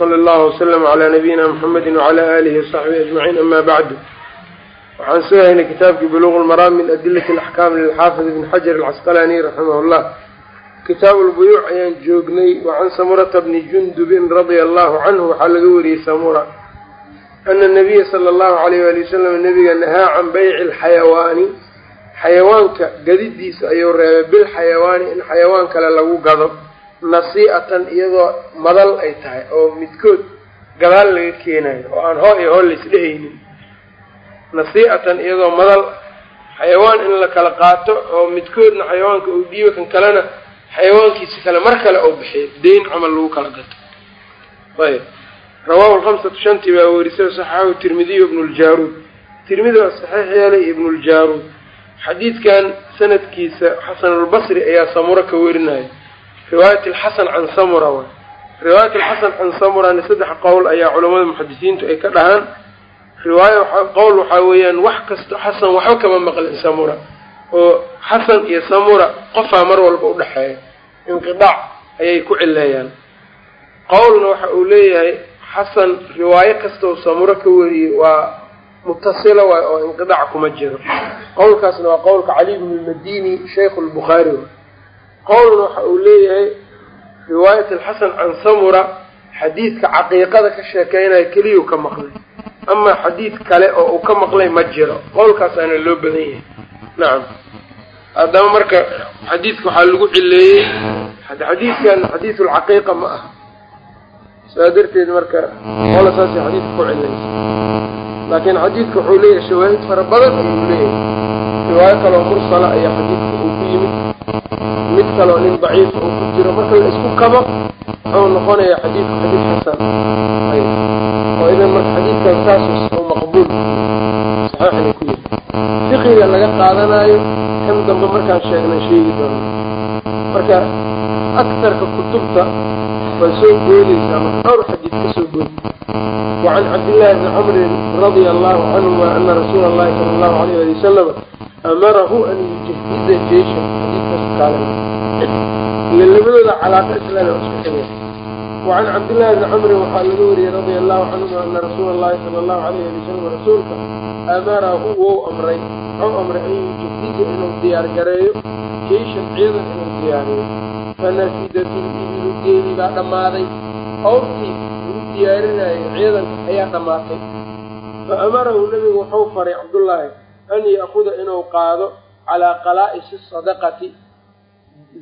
wsala allahu waslama calaa nabiyina muxamedi wacala aalihi wasaxbihi ajmaciin ama bacdu waxaan soo haynay kitaabkii buluuq lmaraam min adilati alaxkaam lilxaafid ibn xajar alcasqalaani raximah llah kitaabu lbuyuuc ayaan joognay wacan samurata bni jundubin radia allahu canhu waxaa laga wariyey samura ana nabiya sala allahu alayh wali wasalam nabiga nahaa can bayci alxayawaani xayawaanka gadidiisa ayuu reebay bilxayawaani in xayawaan kale lagu gado nasii'atan iyadoo madal ay tahay oo midkood gadaal laga keenayo oo aan hoo iyo hoo laisdhehaynin nasii'atan iyadoo madal xayawaan in la kala qaato oo midkoodna xayawaanka uu dhiibo kan kalena xayawaankiisa kale mar kale uu bixiyo deyn camal lagu kala gato. Ayb rawaahu lhamsatu shantii baa werisay saxaaxu tirmidiyu ibnu ljaruud tirmidi waa saxiix yeelay ibnu ljaruud xadiidkan sanadkiisa xasanulbasri ayaa samuro ka werinaya riwaayat alxasan can samura way riwaayat alxasan can samurana saddex qowl ayaa culamada muxadisiintu ay ka dhahaan. Riwaayo qowl waxaa weeyaan wax kasto xasan waxba kama maqlin samura oo xasan iyo samura qofaa mar walba udhexeeya inqidaac ayay ku cileeyaan qowlna waxa uu leeyahay xasan riwaayo kastoo samuro ka wariyey waa mutasila waay oo inqidaac kuma jiro. Qowlkaasna waa qowlka cali bnu lmadini shaykhu lbukhaari qowlna waxa uu leeyahay riwaayat alxasan can samura xadiidka caqiiqada ka sheekeynaya keliyau ka maqlay. Amaa xadiid kale oo uu ka maqlay ma jiro. Qowlkaasaana loo badan yahay. Nacam haddaba marka xadiidka waxaa lagu cileeyey xadiidkan xadiidulcaqiiqa ma aha. Saa darteed marka qola saasay xadiidka ku cilaysa laakiin xadiidka wuxuu leeyahay shawaahid fara badan ayuu leeyahay. Riwaayo kaloo mursala ayaa xadiidka uu ku yimid. mid kaloo nin daciifa uu ku jiro marka la isku kabo wuxuu noqonayaa xadiidku xadiid xasan oo idan marka xadiidkan saas oo maqbuul. Saxiixna ku yiri. Fiqiga laga qaadanayo kan dambe markaan sheegnay sheegi doono marka aktarka kutubta way soo goodaysaa marka dhowr xadiid ka soo goodi wacan cabdillahi bni camrin radia allahu canhuma ana rasuula allahi sala allahu alayh ali wasalam amarahu an yujahiza jeisha xadiidkaas kaalay ile labadooda calaaqa islaana isku xigeen wacan cabdillahi bni camrin waxaa laga wariyey radia allahu canhuma ana rasuula allahi sala allahu alayh ali wasalam rasuulka amarahu wou amray wuxuu amray an yujahiza inuu diyaar gareeyo jeishan ciidan inuu diyaariyo fanafidat ibilu geeli baa dhammaaday awrtii lagu diyaarinayo ciidanka ayaa dhammaatay fa amarahu nebigu wuxuu faray cabdullaahi an ya'kuda inuu qaado calaa qalaa'isi sadaqati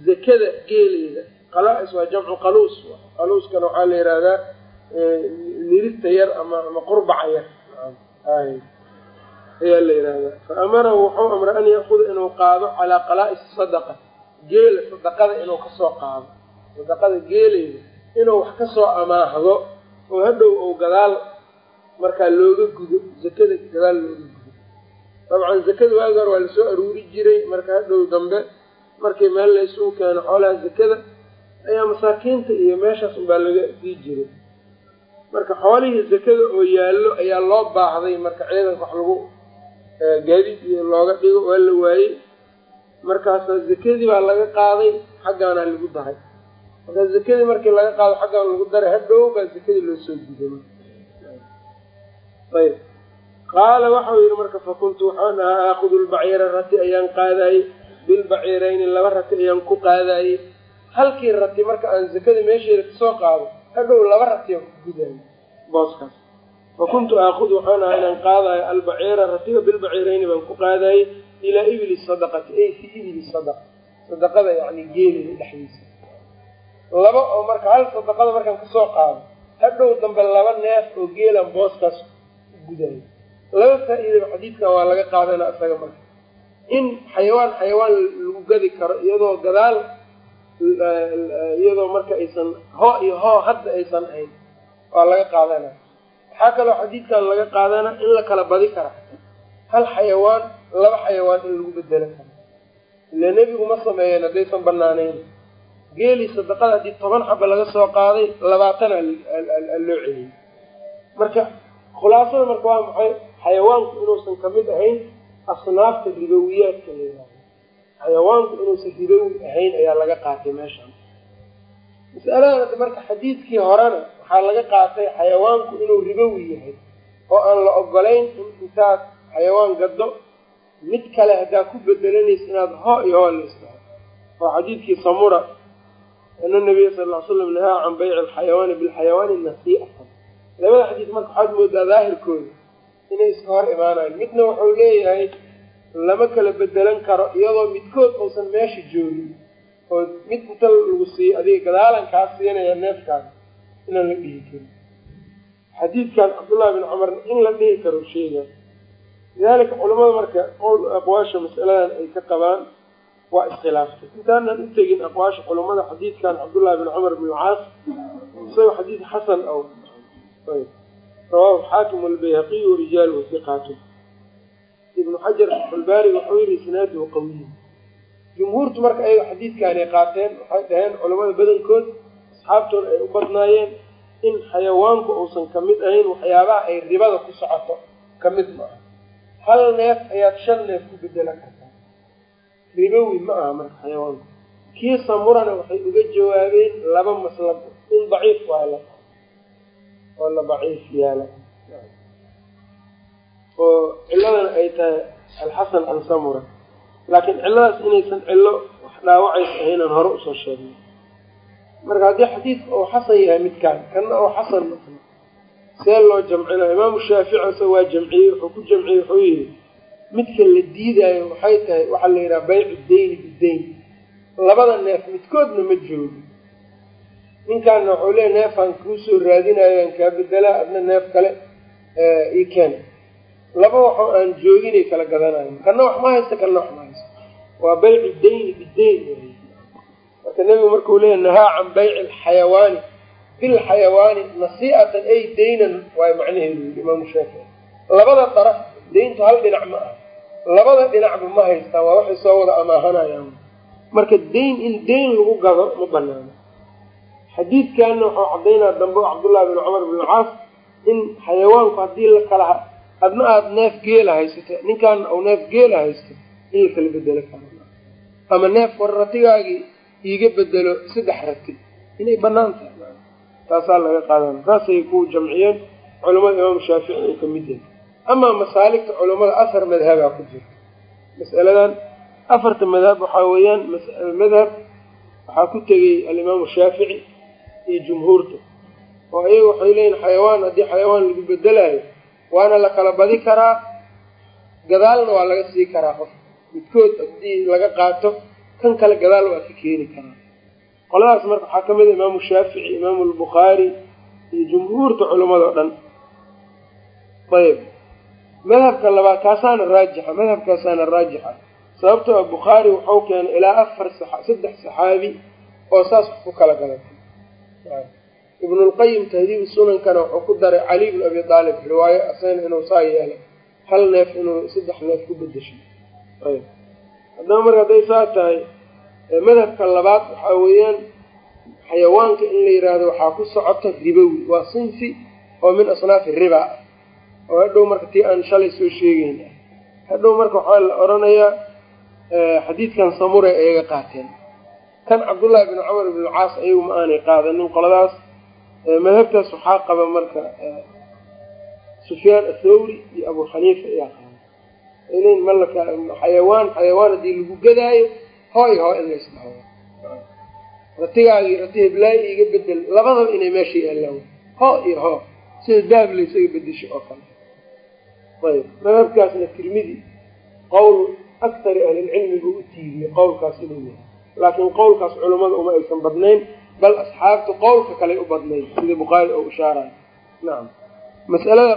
zakada geeleeda qalaa-is waa jamcu qaluus. Qaluuskana waxaa la yihahdaa nirista yar ama ama qurbaca yar. Ayaa la yihahdaa fa amarahu wuxuu amray an ya'kuda inuu qaado calaa qalaa'isi sadaqa. Geela sadaqada inuu ka soo qaado. Sadaqada geeleyda inuu wax ka soo amaahdo oo hadhow ou gadaal markaa looga gudo zakada gadaal looga gudo. Dabcan zakada waagi hore waa la soo aruuri jiray marka hadhow dambe markii meel la isugu keeno xoolaha zakada ayaa masaakiinta iyo meeshaas unbaa laga sii jiray. Marka xoolihii zakada oo yaallo ayaa loo baahday marka ciidanka wax lagu gaadiid iyo looga dhigo waa la waayey. Markaasa zakadii baa laga qaaday xaggaana lagu daray marka zakadii markii laga qaado xaggaan lagu daray hadhow baa zakadii loo soo guday ayb. Qaala waxau yihi marka fakuntu waxaan ahaa aakudu lbaciira rati ayaan qaadayey bilbaciirayni laba rati ayaan ku qaadayey halkii rati marka aan zakada meesheeda ka soo qaado hadhow laba rati aan ku gudayo booskaas. Fakuntu aakudu waxaan ahaa inaan qaadayo albaciira ratiga bilbaciirayni baan ku qaadayey ilaa ibli sadaqati ay fii ibli sadaqa sadaqada yani geeliga dhexdiisa. Laba oo marka hal sadaqada markaan ka soo qaado hadhow dambe laba neef oo geelan booskaas gudayo laba faa-iidaba xadiidkan waa laga qaadana isaga marka in xayawaan xayawaan lagu gadi karo iyadoo gadaal iyadoo marka aysan hoo iyo hoo hadda aysan ahayn waa laga qaadana waxaa kaloo xadiidkan laga qaadana in la kala badi kara. Hal xayawaan laba xayawaan in lagu bedelo karo. Ila nebigu ma sameeyeen haddaysan banaaneyn geelii sadaqada haddii toban xaba laga soo qaaday labaatan aa loo celiyey marka khulaasada marka waa maxay? Xayawaanku inuusan ka mid ahayn asnaafta ribowiyaadka la yihahdo xayawaanku inuusan ribowi ahayn ayaa laga qaatay meeshaan masaladan marka xadiidkii horena waxaa laga qaatay xayawaanku inuu ribowi yahay oo aan la ogolayn in intaad xayawaan gaddo mid kale haddaa ku bedelanaysa inaad hoo iyo hoo laisdhaho oo xadiidkii samura ana nabiya sal ly slam nahaa can bayci alxayawaani bilxayawaani nasii'atan. Labada xadiis marka waxaad moodaa daahirkooda inay iska hor imaanayan midna wuxuu leeyahay lama kala bedelan karo iyadoo midkood uusan meesha joogin oo mid inta lagu siiyo adiga gadaalan kaa siinaya neefkaas inaan la dhihi karin. Xadiidkan cabdullahi bin cumarna in la dhihi karo sheega. Lidalika culamada marka qowl aqwaasha masaladan ay ka qabaan waa iskhilaaftay intaanan u tegin aqwaasha culamada xadiidkan cabdullahi bin cumar bn caas isagoo xadiid xasan aw rawaahu xaakim albayhaqiy warijaaluhu hiqaatu ibnu xajar albaari wuxuu yihi isnaaduhu qawiy jumhuurtu marka ayaga xadiidkaanay qaateen waxay dhaheen culamada badankood asxaabtooda ay u badnaayeen in xayawaanku uusan ka mid ahayn waxyaabaha ay ribada ku socoto ka mid ma aha hal neef ayaad shan neef ku bedelan kartaa. Ribowi ma aha marka xayawaanku. Kii samurana waxay uga jawaabeen laba maslab in daciif waa la oo la daciif yaalla. Oo ciladana ay tahay alxasan an samura laakiin ciladaas inaysan cilo wax dhaawacaysa ahaynaan hore u soo sheegnay. Marka haddii xadiidka uu xasan yahay midkaan kanna oo xasan masla see loo jamcina imaamu shaafici ise waa jamciyey wuxuu ku jamciyey wuxuu yihi midka la diidaayo waxay tahay waxaa la yidhaha baycu dayni bidayn labada neef midkoodna ma joogo ninkaana wuxuu leeya neefaan kuusoo raadinayo aan kaa bedelaa adna neef kale ii keen. Laba waxoo aan jooginay kala gadanayo kana wax ma haysta kana wax ma haysta waa baycu dayni bidayn marka nebigu markuu leeya nahaa can bayci alxayawaani. Bilxayawaani nasii'atan ay daynan waay macnaheedu yii imaamu shaafici labada daraf dayntu hal dhinac ma ah labada dhinacba ma haystaan waa waxay soo wada amaahanayaan. Marka dayn in dayn lagu gado ma banaano xadiidkanna waxuu cadaynaa dambe cabdullahi bin cumar bin caas in xayawaanku haddii la kala adna aada neef geela haysato ninkaana uu neef geela haysto in la kala bedelo karo. Ama neef ratigaagii iiga bedelo saddex rati inay bannaan tahay. Taasaa laga qaadana saasay ku jamciyeen culamada imaamu shaafici ay ka mid yahay. Amaa masaaligta culamada afar madhabaa ku jirta. Masaladan afarta madhab waxaa weeyaan madhab waxaa ku tegey alimaamu shaafici iyo jumhuurta oo ayaga waxay leeyihiin xayawaan haddii xayawaan lagu bedelayo waana la kala badi karaa gadaalna waa laga sii karaa qof. Midkood haddii laga qaato kan kale gadaal waa ka keeni karaa. Qoladaas marka waxaa ka mid a imaamu shaafici imaamu albukhaari iyo jumhuurta culamada o dhan. Ayb madhabka labaad kaasaana raajixa madhabkaasaana raajixa. Sababtoo a bukhaari wuxuu keenay ilaa afar saddex saxaabi oo saas ku kala gadatay ibnulqayim tahdiibu sunankana wuxuu ku daray cali bn abi aalib riwaayo asagna inuu saa yeelay. Hal neef inuu saddex neef ku bedeshay ayb haddaba marka hadday saa tahay madhabka labaad waxaa weeyaan xayawaanka in la yidhaahdo waxaa ku socota ribowi. Waa sinfi oo min asnaafi riba. Oo hadhow marka tii aan shalay soo sheegeyn hadhow marka waxaa la odhanayaa xadiidkan samure ayaga qaateen kan cabdullaahi bin cumar ibn caas ayagu ma aanay qaadanin qoladaas. Madhabtaas waxaa qaba marka sufyaan athawri iyo abu xaniifa ayaa qaaba ayleyn malaka xayawaan haddii lagu gadaayo hooy hoo in laysdhaho ratigaagii rati heblaayi iga bedel labadaba inay meesha yaalaan hoo iyo hoo sida daab laysaga bedesho oo kale. Ayb madhabkaasna tirmidi qowl aktari ahlilcilmi buu u tiiriyey qowlkaas inuu yahay laakiin qowlkaas culammada uma aysan badnayn bal asxaabtu qowlka kaley u badnayd sida bukhaari oo ishaarayo. Nacam mas'alada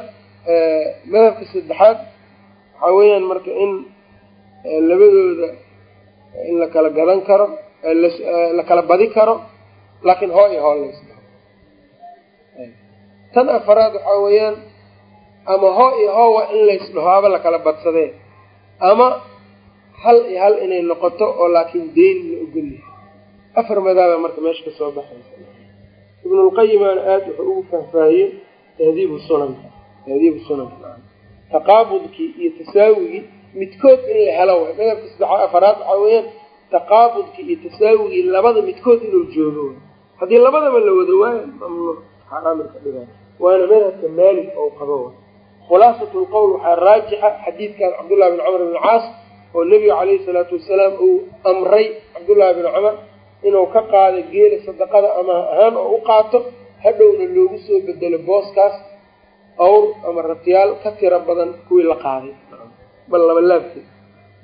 madhabka saddexaad waxaa weeyaan marka in labadooda in la kala gadan karo la kala badi karo laakiin hoo iyo hoo laysdhaho tan afaraad waxaa weeyaan ama hoo iyo hoo waa in laysdhaho aba lakala badsadee ama hal iyo hal inay noqoto oo laakiin deyn la ogolyahay afar madaaba marka meesha ka soo baxaysa ibnulqayimaana aada wuxuu ugu faahfaahiyey tahdiibu sunanka tahdiibu sunanka. Taqaabudkii iyo tasaawigii midkood in la helo way madhabka saddexa afaraad waxaa weeyaan taqaabudkii iyo tasaawigii labada midkood inuu joogo. Haddii labadaba la wada waayo mamnuuc xaaraamay ka dhigaan waana madhabka maalik oo qabo. Khulaasat lqowl waxaa raajixa xadiidkan cabdullahi bin camr bin caas oo nebiga caleyhi salaatu wasalaam uu amray cabdullahi bin cumar inuu ka qaado geela sadaqada ama ahaan oo u qaato hadhowna loogu soo bedelo booskaas awr ama ratiyaal ka tiro badan kuwii la qaaday. Bal labalaabkeed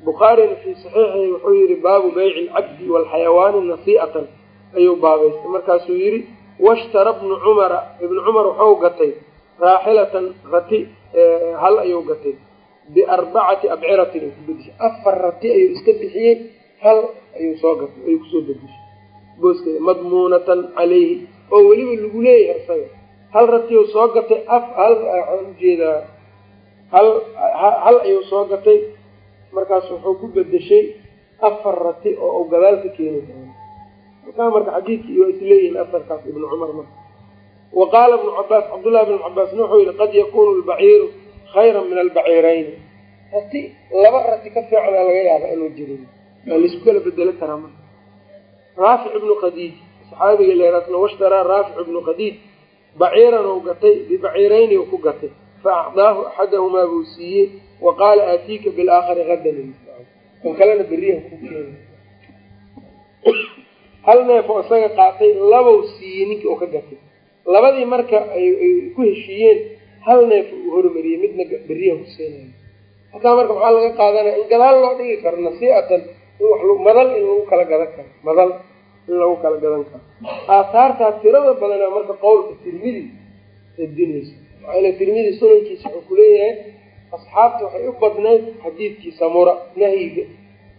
bukhaarina fii saxiixihi wuxuu yihi baabu beyci alcabdi waalxayawaani nasii'atan ayuu baabaystay markaasuu yihi washtara bnu cumara ibnu cumar waxau gatay raaxilatan rati hal ayuu gatay biarbacati abciratin ay ku bedishay afar rati ayuu iska bixiyey hal ayuu soo gatay ayuu ku soo bedishay booskeeda madmuunatan caleyhi oo weliba lagu leeyahay isaga hal ratiyu soo gatay af hal waxaan u jeedaa hal hal ayuu soo gatay markaas wuxuu ku bedeshay afar rati oo u gadaal ka keeni doono halkaa marka xadiidkii waa isleeyihin afarkaas ibnu cumar marka wa qaala ibnu cabaas cabdullahi bnu cabaasna wuxuu yihi qad yakunu lbaciiru khayran min albaciirayni rati laba rati ka fiicana laga yaaba inuu jirin waa la isku kala bedelo karaa marka. Raafic ibnu khadiij saxaabiga leeraasna washtaraa raafic ibnu khadiij baciiran uu gatay bibaciirayni uu ku gatay. Fa acdaahu axadahumaa buu siiyey wa qaala aatiika bilaakhari hadan kan kalena beriyaha ku keena hal neef oo isaga qaatay labow siiyey ninkii oo ka gatay. Labadii marka ay ku heshiiyeen hal neef uu hormariyey midna beriyaha ku seenayo halkaa marka maxaa laga qaadanaya in gadaal loo dhigi karo nasii'atan in madal in lagu kala gadan karo madal in lagu kala gadan karo. Aahaartaa tirada badanaa marka qowlka tirmidi radinaysa maxaa ila tirmidi sunankiisa wuxuu kuleeyahay asxaabta waxay u badnayd xadiidkii samura nahyiga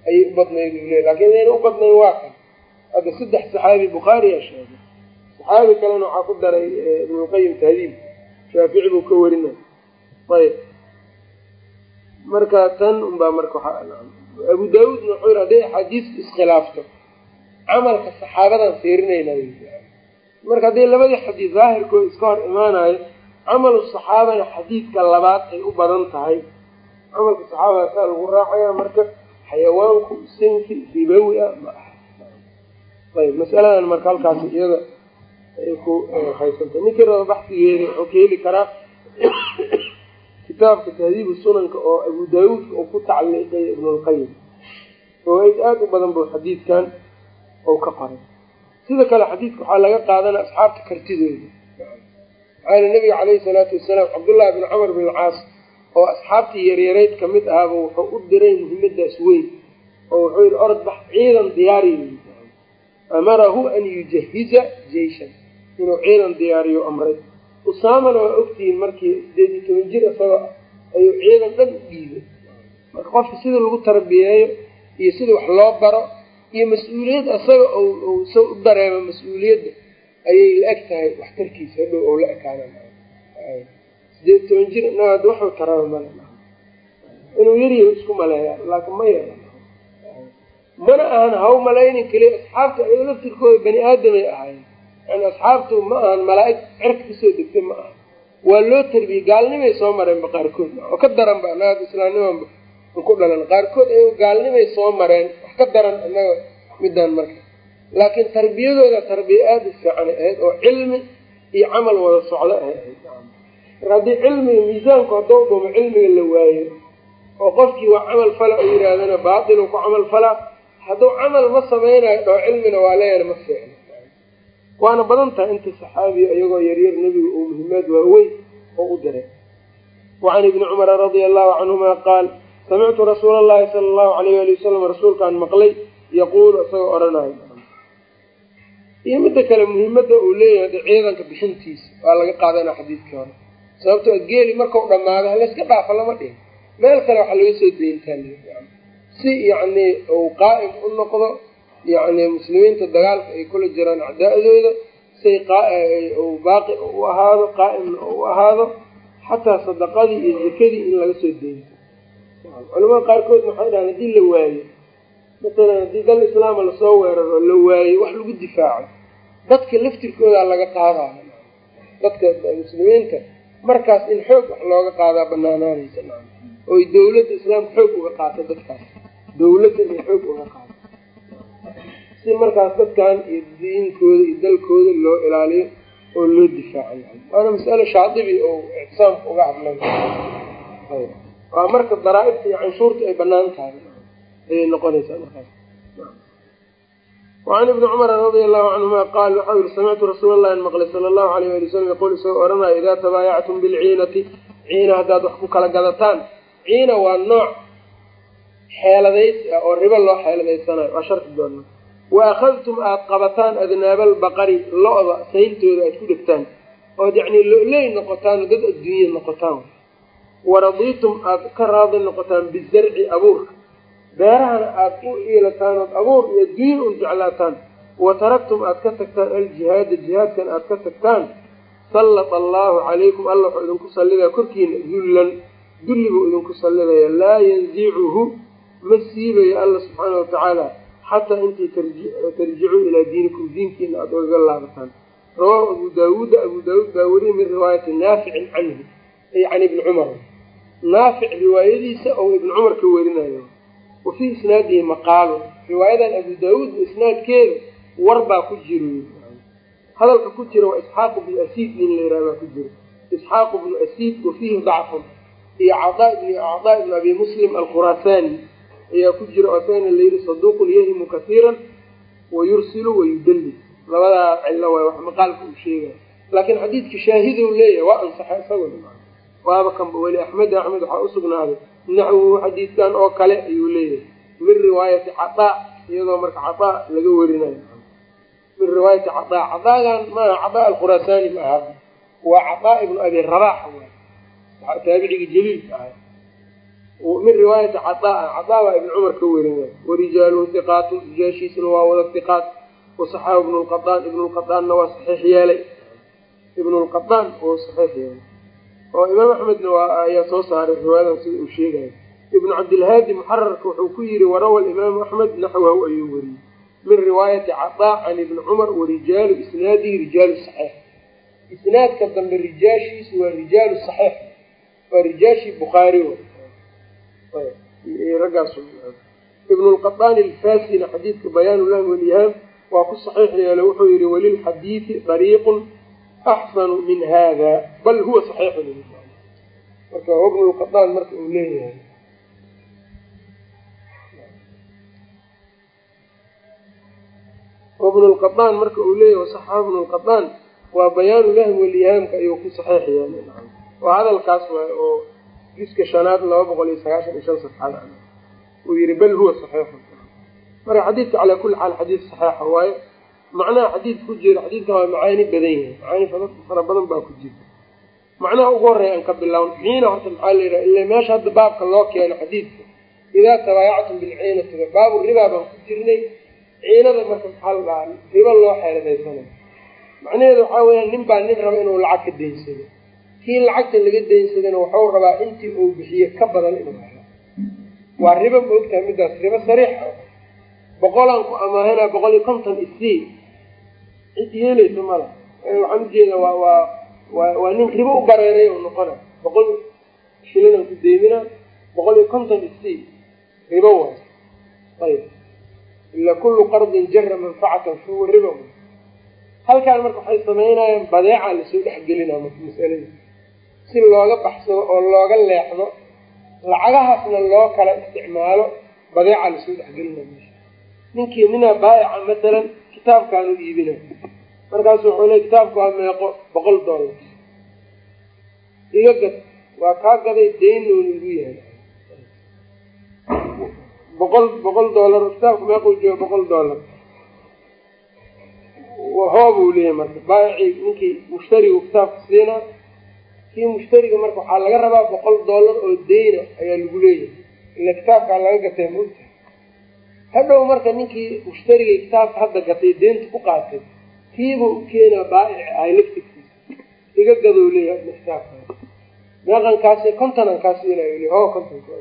ayay u badnayd u leey laakiin inayna u badnayn waa kan. Hadda saddex saxaabi bukhaariyaa sheegay. Saxaabi kalena waxaa ku daray ibnulqayim tahdiib shaafici buu ka warinay. Ayb. Marka tan unbaa marka abu daawuudna wuxuu yiri hadday axaadiistu iskhilaafto camalka saxaabadan fiirinayna marka haddii labadii xadiis daahirkooda iska hor imaanayo camalu saxaabana xadiidka labaad ay u badan tahay. Camalka saxaabada saa lagu raacaya marka xayawaanku sinfi ribawi ah ma aha. Ayb masaladan marka halkaas iyada ku haysantay ninkii raba baxsigeeda wuxuu ka heli karaa kitaabka tahdiibu sunanka oo abu daawuudka uu ku tacliiqay ibnulqayim fawaaid aada u badan buu xadiidkan ou ka qoray. Sida kale xadiidka waxaa laga qaadanaya asxaabta kartidooda. Maxaa yili nabiga caleyhi salaatu wasalaam cabdullahi bin camar bin alcaas oo asxaabtii yaryarayd ka mid ahaaba wuxuu u diray muhiimadaas weyn oo wuxuu yihi orod bax ciidan diyaariy amarahu an yujahiza jeyshan inuu ciidan diyaariyo amray. Usaamana waa ogtihiin markii sideed iyo toban jir isagoo ayuu ciidan dhan u marka qofka sida lagu tarbiyeeyo iyo sida wax loo baro iyo mas'uuliyad isaga sa u dareemo mas'uuliyadda ayay la eg tahay waxtarkiisa hadhow ou la ekaana sideed toban jir naad waxuu taraba male inuu yaryahay isku maleeya laakiin ma yara mana ahan haw malaynin keliya asxaabta ayago laftirkooda bani aadamay ahaayeen yani asxaabtu ma ahan malaa-ig cirka ka soo degtay ma aha waa loo tarbiyey gaalnimay soo mareenba qaarkood. Oo ka daran ba anaga islaamnimanba ku dhalan qaarkood ayago gaalnimay soo mareen wax ka daran anaga midaan marka. Laakiin tarbiyadooda tarbiya aada u fiicanay ahayd oo cilmi iyo camal wada socdo ay ahayd. Marka haddii cilmiga miisaanku haddou dhumo cilmiga la waayo oo qofkii waa camal fala u yihaahdana baatil ku camal falaa hadduu camal ma samaynayo dhoo cilmina waa leeyana ma fiicno waana badan tahay inta saxaabiya iyagoo yaryar nebiga uu muhimaad waaweyn oo u diray. Wacan ibni cumara radia allahu canhuma qaal samictu rasuula allahi sala allahu alayh ali wasalam rasuulkaan maqlay yaquulu isagoo odhanayo iyo midda kale muhiimada uu leeyahay ciidanka bixintiisa waa laga qaadanaa xadiidkii hore sababtoo geeli markau dhamaado halayska dhaafa lama dhihin. Meel kale waxaa laga soo deyntaa si yacni uu qaa'im u noqdo yacni muslimiinta dagaalka ay kula jiraan acdaa-dooda say baaqi u ahaado qaa'imna u ahaado xataa sadaqadii iyo zakadii in laga soo deynto culamada qaarkood maxay dhahaan haddii la waayo matalan haddii dal islaama la soo weeraro la waayo wax lagu difaaco dadka laftirkoodaa laga qaadaayo. Dadka muslimiinta markaas in xoog wax looga qaadaa banaanaanaysa oy dawladda islaamka xoog uga qaato dadkaas. Dawladda inay xoog uga qaato si markaas dadkan iyo diinkooda iyo dalkooda loo ilaaliyo oo loo difaaco. Waana mas'alo shaadibi oo ictisaamka uga hadlan. Waa marka daraa-ibta iyo canshuurta ay bannaan tahay. Ayay noqonaysaa markaas. Wacan ibni cumar radia allahu canhuma qaal waxau yihi samictu rasuul allahi maqlay sala allahu alayh ali wasalam yaqul isagoo ohanaya idaa tabaayactum bilciinati ciina haddaad wax ku kala gadataan. Ciina waa nooc xeeladaysi ah oo ribo loo xeeladaysanayo waa sharki doona wa akhadtum aada qabataan adnaabaalbaqari lo-da sayntooda aad ku dhegtaan ood yacnii lo-ley noqotaan dad adduunya noqotaan waradiitum aada ka raadi noqotaan bizarci abuurka beerahana aada u iilataan ood abuur iyo adduunya un jeclaataan wa taraktum aada ka tagtaan aljihaada jihaadkan aada ka tagtaan sallata allaahu calaykum alla wuxuu idinku sallidaya korkiina dullan dulli buu idinku sallidaya laa yanzicuhu ma siibayo alla subxaana watacaala xataa intii tarjicuu ilaa diinikum diinkiina aada ogaga laabataan rawaahu abu daawuuda abu daawuud baa weriye min riwaayati naaficin canhu ay can ibni cumar naafic riwaayadiisa ou ibni cumar ka werinayo wa fii isnaadihi maqaalu riwaayadan abu daawuud isnaadkeeda war baa ku jiro hadalka ku jira waa isxaaqu bnu asiid nin la yiraha baa ku jiro isxaaqu bnu asiid wa fiihi dacfun iyo cadaa ibn cadaa ibnu abi muslim alkhuraasaani ayaa ku jira oo isagana layidhi saduuqun yahimu kasiiran wa yursilu wa yudalli labadaa cillo waay wax maqaalka uu sheegaya laakiin xadiidka shaahidou leeyahay waa ansaxay isaguna. Waaba kanba weli axmed axmed waxaa usugnaaday naxwuhu xadiidkan oo kale ayuu leeyahay. Min riwaayati cadaa iyadoo marka cadaa laga werinayo min riwaayati cadaa cadaagan maaha cadaa alkhuraasaani ma aha. Waa cadaa ibnu abi rabax waay taabicigii jaliilka ahay min riwaayati cadaa cadaa baa ibni cumar ka werinaya warijaaluhu hiqaatu rijaashiisuna waa wada hiqaat wasaxaahu ibnu lqadaan ibnu lqadaanna waa saxiix yeelay. Ibnu lqadaan oo saxiix yeelay. Oo imaam axmedna ayaa soo saaray riwaayadan sida uu sheegayo ibnu cabdilhaadi muxararka wuxuu ku yidhi warawa imaamu axmed naxwahu ayuu weriyey min riwaayati cadaa can ibni cumar warijaalu isnaadihi rijaalu saxiix. Isnaadka dambe rijaashiisu waa rijaalu saxiix. Waa rijaashii bukhaari raggaas ibnu lqadaani alfaasina xadiidka bayaan llahi walyahaam waa ku saxiix yeelo wuxuu yihi walilxadiidi dariiqun axsanu min hada bal huwa saxiixun marka ibnu lqadaan marka uu leeyahay ibnu lqadaan marka uu leeyahay wasaxaxa ibnu lqadaan waa bayaanu lahm walyahaamka ayuu ku saxiix oo hadalkaas waay oo juska shanaad laba boqol iyo sagaashan iyo shan safxada uu yihi bal huwa saxiixun marka xadiidka calaa kulli xaal xadiid saxiixa waaye macnaha xadiid ku jira xadiidka waa macaani badan yahay. Macaani fara badan baa ku jirta macnaha ugu horreya aan ka bilawn ciina horta maxaa la yidhaha ila meesha hadda baabka loo keeno xadiidka idaa tabaayactum bilciinati baabu ribaa baan ku jirnay ciinada marka maxaa la dhahaa ribo loo xeeladaysanayo macnaheedu waxaa weyaan nin baa nin raba inuu lacag ka daynsado kii lacagta laga daynsadana waxau rabaa intii uu bixiye ka badan inuu helo. Waa ribo ma ogtahay midaas ribo sariix ah. Boqolaan ku amaahanaa boqol iyo konton isii cid yeelaysa mala waxaan ujeeda waa waa waa waa nin ribo u bareeray oo noqona. Boqol shilinaan ku deymina boqol iyo konton isii ribo waay. Ayb ila kullu qardin jara manfacatan fahuwa ribo halkaan marka waxay samaynayaan badeeca la soo dhexgelinaa masalada si looga baxsado oo looga leexdo lacagahaasna loo kala isticmaalo badeeca la soo dhexgelina meesha. Ninkii ninaa baa'ica masalan kitaabkaanu iibina. Markaasu wuxuu le kitaabka waa meeqo boqol dollar iga gad waa kaa gaday deynoonu igu yahay boqol boqol dollar kitaabka meequu jooga boqol dollar hoobuu leeyahay marka baayicii ninkii mushtarigu kitaabka siinaa kii mushtariga marka waxaa laga rabaa boqol dollar oo deyna ayaa lagu leeyahay. Ila kitaabkaa laga gatay maogta hadhow marka ninkii mushtarigii kitaabka hadda gatay deynta ku qaatay kiibuu u keenaa baa'ic ahay laftirkiisa iga gadow leeyahay adna kitaabka. Meeqankaasi kontonan kaa siinayo le ho kontonka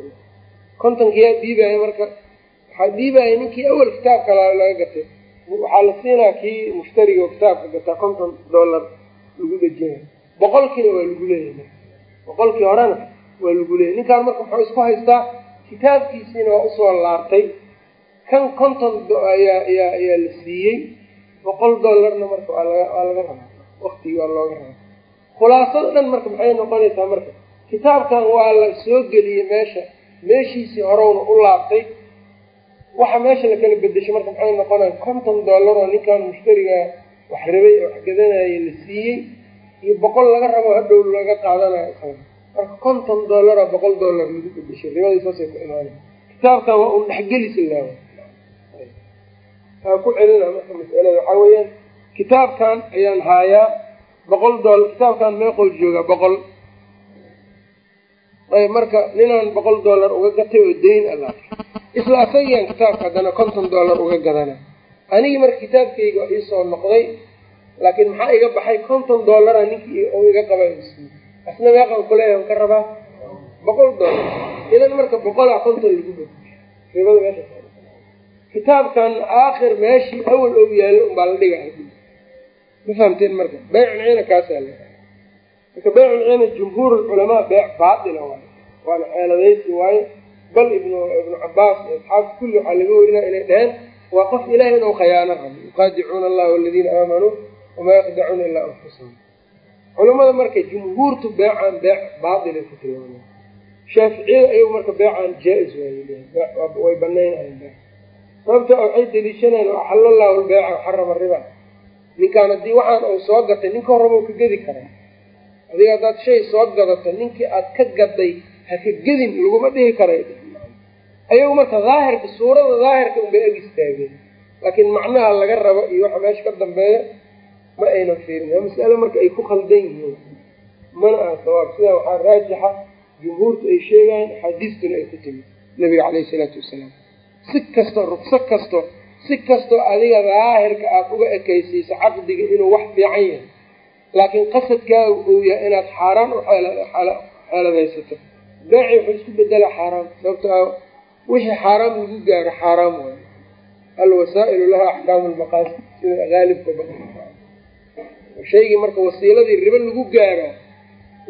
kontonka yaa dhiibaya marka waxaa dhiibaya ninkii awal kitaabka laga gatay. Waxaa la siinaa kii mushtariga oo kitaabka gataa konton dollar lagu dhejinay boqolkiina waa lagu leeyahay boqolkii horena waa lagu leeyahy ninkaan marka muxuu isku haystaa kitaabkiisiina waa u soo laabtay kan konton ayaa ayaa ayaa la siiyey. Boqol dollarna marka waa laga waa laga rabaa. Waktigii waa looga rabaa. Khulaasada dhan marka maxay noqonaysaa marka? Kitaabkan waa la soo geliyey meesha. Meeshiisii horowna u laabtay waxa meesha la kala bedeshay marka maxay noqonaya konton dollar oo ninkan mushtariga wax rabay wax gadanaya la siiyey iyo boqol laga rabo hadhow laga qaadanayo marka konton dollara boqol dollar lagu bedeshay ribadii saasay ku imaanay kitaabkan waa un dhexgelis ilaawa aa ku celina marka masalada waxaa weeyaan kitaabkan ayaan haayaa boqol dollar kitaabkan meeqol joogaa boqol ayb marka ninaan boqol dollar uga gatay oo dayn ala isla asagiiaan kitaabka haddana konton dollar uga gadana anigii marka kitaabkayga iisoo noqday laakiin maxaa iga baxay konton dollara ninkii iga qaba asna meeqan kuleeyahan ka rabaa? Boqol dollar. Idan marka boqolaa konton lagu bed ribada meesha kitaabkan aakhir meeshii awal ou yaallo unbaa la dhiga ma fahamteen marka? Ciina kaasaa le marka ciina jumhuur culamaa beyc baatila waay waana xeeladaysi waaye. Bal ibnu ibnu cabaas asxaabta kulli waxaa laga werinaa inay dheheen waa qof ilahay inuu khayaano rabo yuqaadicuuna allahu aladiina aamanuu wamaa yakdacuuna ilaa anfusahum culamada marka jumhuurtu beecaan beec baatilay ku tilmaameen shaaficiyada ayagu marka beecaan jaa-is waay banaynayan bee sababta waxay deliishanayaan axalla allahu lbeeca waxarama riba ninkaan haddii waxaan uu soo gatay ninka horaba ka gedi karaa adiga haddaad shay soo gadato ninkii aad ka gaday ha ka gedin laguma dhihi karay ayagu marka daahirka suurada daahirka unbay eg istaageen laakiin macnaha laga rabo iyo waxa meesha ka dambeeya ma aynan fiirin waa mas'ale marka ay ku khaldan yihiin. Mana aha sawaab. Sidaa waxaa raajixa jumhuurtu ay sheegayaan axaadiistuna ay ku timid. Nabiga caleyhi isalaatu wasalaam. Si kasto rugso kasto si kastoo adiga daahirka aada uga ekaysiiso caqdiga inuu wax fiican yahay. Laakiin qasadkaaga uu yahay inaad xaaraan u xeeladaysato. Beeci wuxuu isku bedelaa xaaraam. Sababto a wixii xaaraam lagu gaaro xaaraam waayo alwasaa'ilu laha axkaamu lmaqaasid sida haalibka ba shaygii marka wasiiladii ribo lagu gaaraa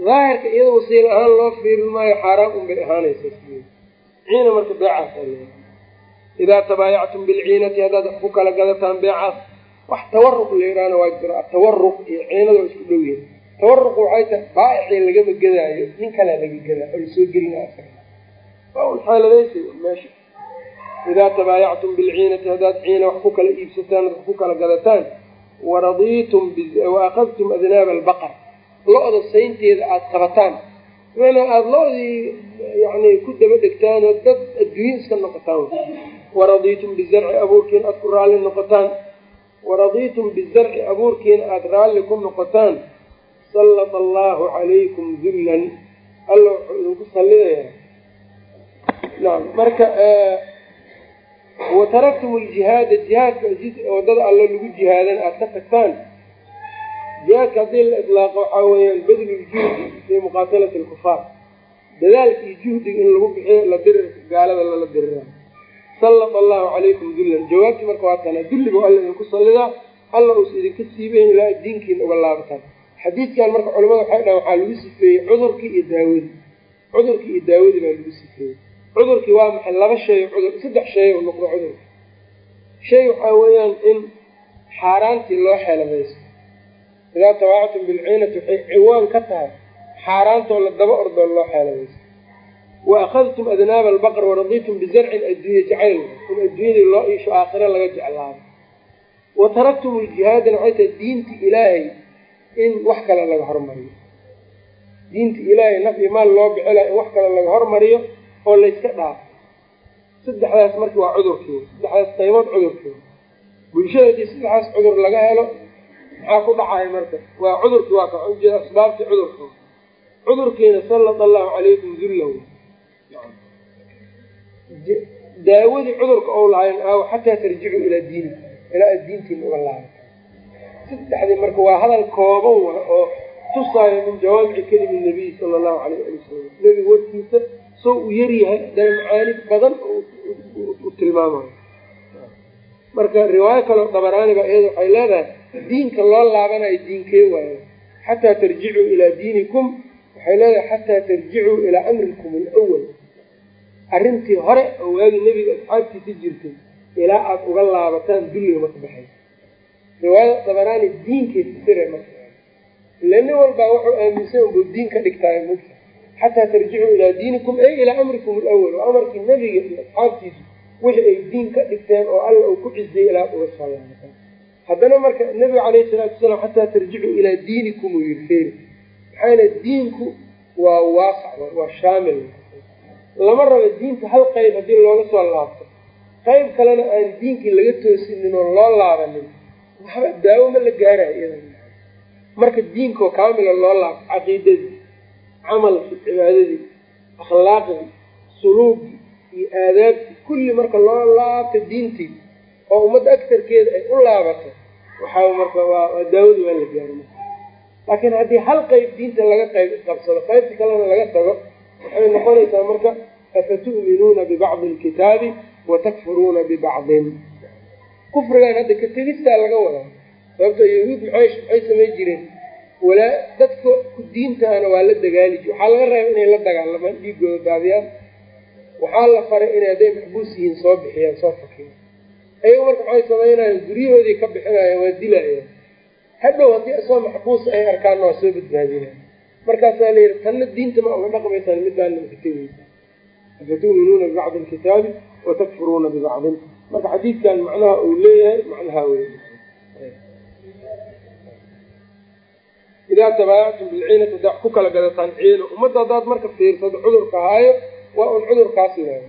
daahirka iyada wasiilo ahaan loo fiirin maayo xaaraam unbay ahaanaysa ciina marka beecaasa idaa tabaayactum bilciinati haddaad wax ku kala gadataan beecaas wax tawaruq layidhaahna waa jiro atawaruq iyo ciinada isku dhow yihiin tawaruqu waxay tahay baa'icii lagama gedaayo nin kalea laga gadaa oo la soo gelina waa un xeeladaysi meesha. Idaa tabaayactum bilciinati haddaad ciina wax ku kala iibsataan wax ku kala gadataan waradiitum wa akadtum adnaaba albaqar lo-da saynteeda aada qabataan mana aada lo-dii yani ku daba dhegtaan oo dad adduunye iska noqotaan waradiitum bizarci abuurkiina aada ku raalli noqotaan waradiitum bizarci abuurkiina aada raalli ku noqotaan sallata allahu calaykum dullan alla wuxuu idinku sallidayaa naam marka wataraktum ljihaada jihaadka waddada alla lagu jihaadan aada ka tagtaan. Jihaadka haddii la ilaaqo waxaa weeyaan badluljuhdi fii muqaatalati alkufaar dadaalkii juhdiga in lagu bixiyo la dirir gaalada lala dirira sallata allahu calaykum dullan jawaabtii marka waa tana dulliba alla idinku sallidaa alla uusa idinka siibayn ilaa diinkiina uga laabataan xadiidkan marka culamada waxay dhahan waxaa lagu sifeeyey cudurkii iyo daawadii cudurkii iyo daawadii baa lagu sifeeyey cudurkii waa maxay? laba shay cudur. Saddex shay u noqdo cudurka shay waxaa weeyaan in xaaraantii loo xeeladayso idaa tawaactum bilciinati waxay ciwaan ka tahay xaaraantoo la daba ordoo loo xeeladayso wa akhadtum adnaaba albaqr waradiitum bizarcin adduunye jacayl. In adduunyadii loo iisho aakhira laga jeclaado. Wa taraktum ljihaadana waxay tahay diinta ilaahay in wax kale laga hormariyo. Diinta ilaahay naf iyo maal loo bixila in wax kale laga hormariyo oo layska dhaafo saddexdaas marka waa cudurkii saddexdaas qaybood cudurkii bulshada haddii saddexdaas cudur laga helo maxaa ku dhacaya marka? Waa cudurkii waa ka ujeeda asbaabtii cudurka cudurkiina sallata allahu calaykum dullahu daawadii cudurka ou lahayn aawo xataa tarjicuu ilaa diini ilaa aad diintiina uga laabata saddexdii marka waa hadal kooban wa oo tusaayo min jawaamici kelimi nabiy sala allahu alayh ali wasalam nebiga warkiisa soo u yaryahay haddana macaani badan u tilmaamayo. Marka riwaayo kaleo dabaraani baa iyada waxay leedahay diinka loo laabanayo diinkee waayo xataa tarjicuu ilaa diinikum waxay leedahay xataa tarjicuu ilaa amrikum alawal arrintii hore oo waagi nebiga asxaabtiisa jirtay ilaa aada uga laabataan dulliga maka baxay. Riwaayada dabaraani diinkay fasira marka ila nin walbaa wuxuu aaminsan unbuu diin ka dhigtaayo mugta xataa tarjicuu ilaa diinikum ay ilaa amrikum alawal oo amarkii nebiga iyo asxaabtiisu wixii ay diin ka dhigteen oo alla uu ku cizayay ilaa uga soo laabataan haddana marka nebiga caleyhi salaatu wasalaam xataa tarjicuu ilaa diinikum uu yiri feeri maxaa diinku waa waasac waa shaamil lama rabo diinta hal qayb haddii looga soo laabto qayb kalena aan diinkii laga toosinin oo loo laabanin waxba daawo ma la gaarayo iyada marka diinkoo kaamila loo laabto caqiidadii camalkii cibaadadii akhlaaqdii suluugii iyo aadaabtii kulli marka loo laabto diintii oo ummadda agtarkeeda ay u laabato waxaa marka waa daawadu waa la gaaro laakiin haddii hal qayb diinta laga qayb qabsado qaybta kalena laga tago waxay noqonaysaa marka afatu'minuuna bibacdi alkitaabi watakfuruuna bibacdin kufrigan hadda ka tegistaa laga wadaa sababto yahuud maxay maxay samay jireen walaa dadka diintaana waa la dagaali jir waxaa laga reeba inay la dagaalamaan dhiigooda daadiyaan waxaa la faray inay hadday maxbuus yihiin soo bixiyaan soo fakiyan ayagu marka maxay samaynayaan guryahoodii ka bixinayaan waa dilayaan hadhow haddii asoo maxbuus ay arkaanna waa soo badbaadinaya markaasaa la yidhi tanna diinta ma uga dhaqmaysaan midaana maka tegeysa afatu'minuuna bibacdi alkitaabi watakfuruuna bibacdin marka xadiidkan macnaha uu leeyahay macnaha wey idaa tabaayactum bilciinati haddaa ku kala gadataan ciino ummadda haddaad marka fiirsado cudurka haayo waa un cudurkaas leeya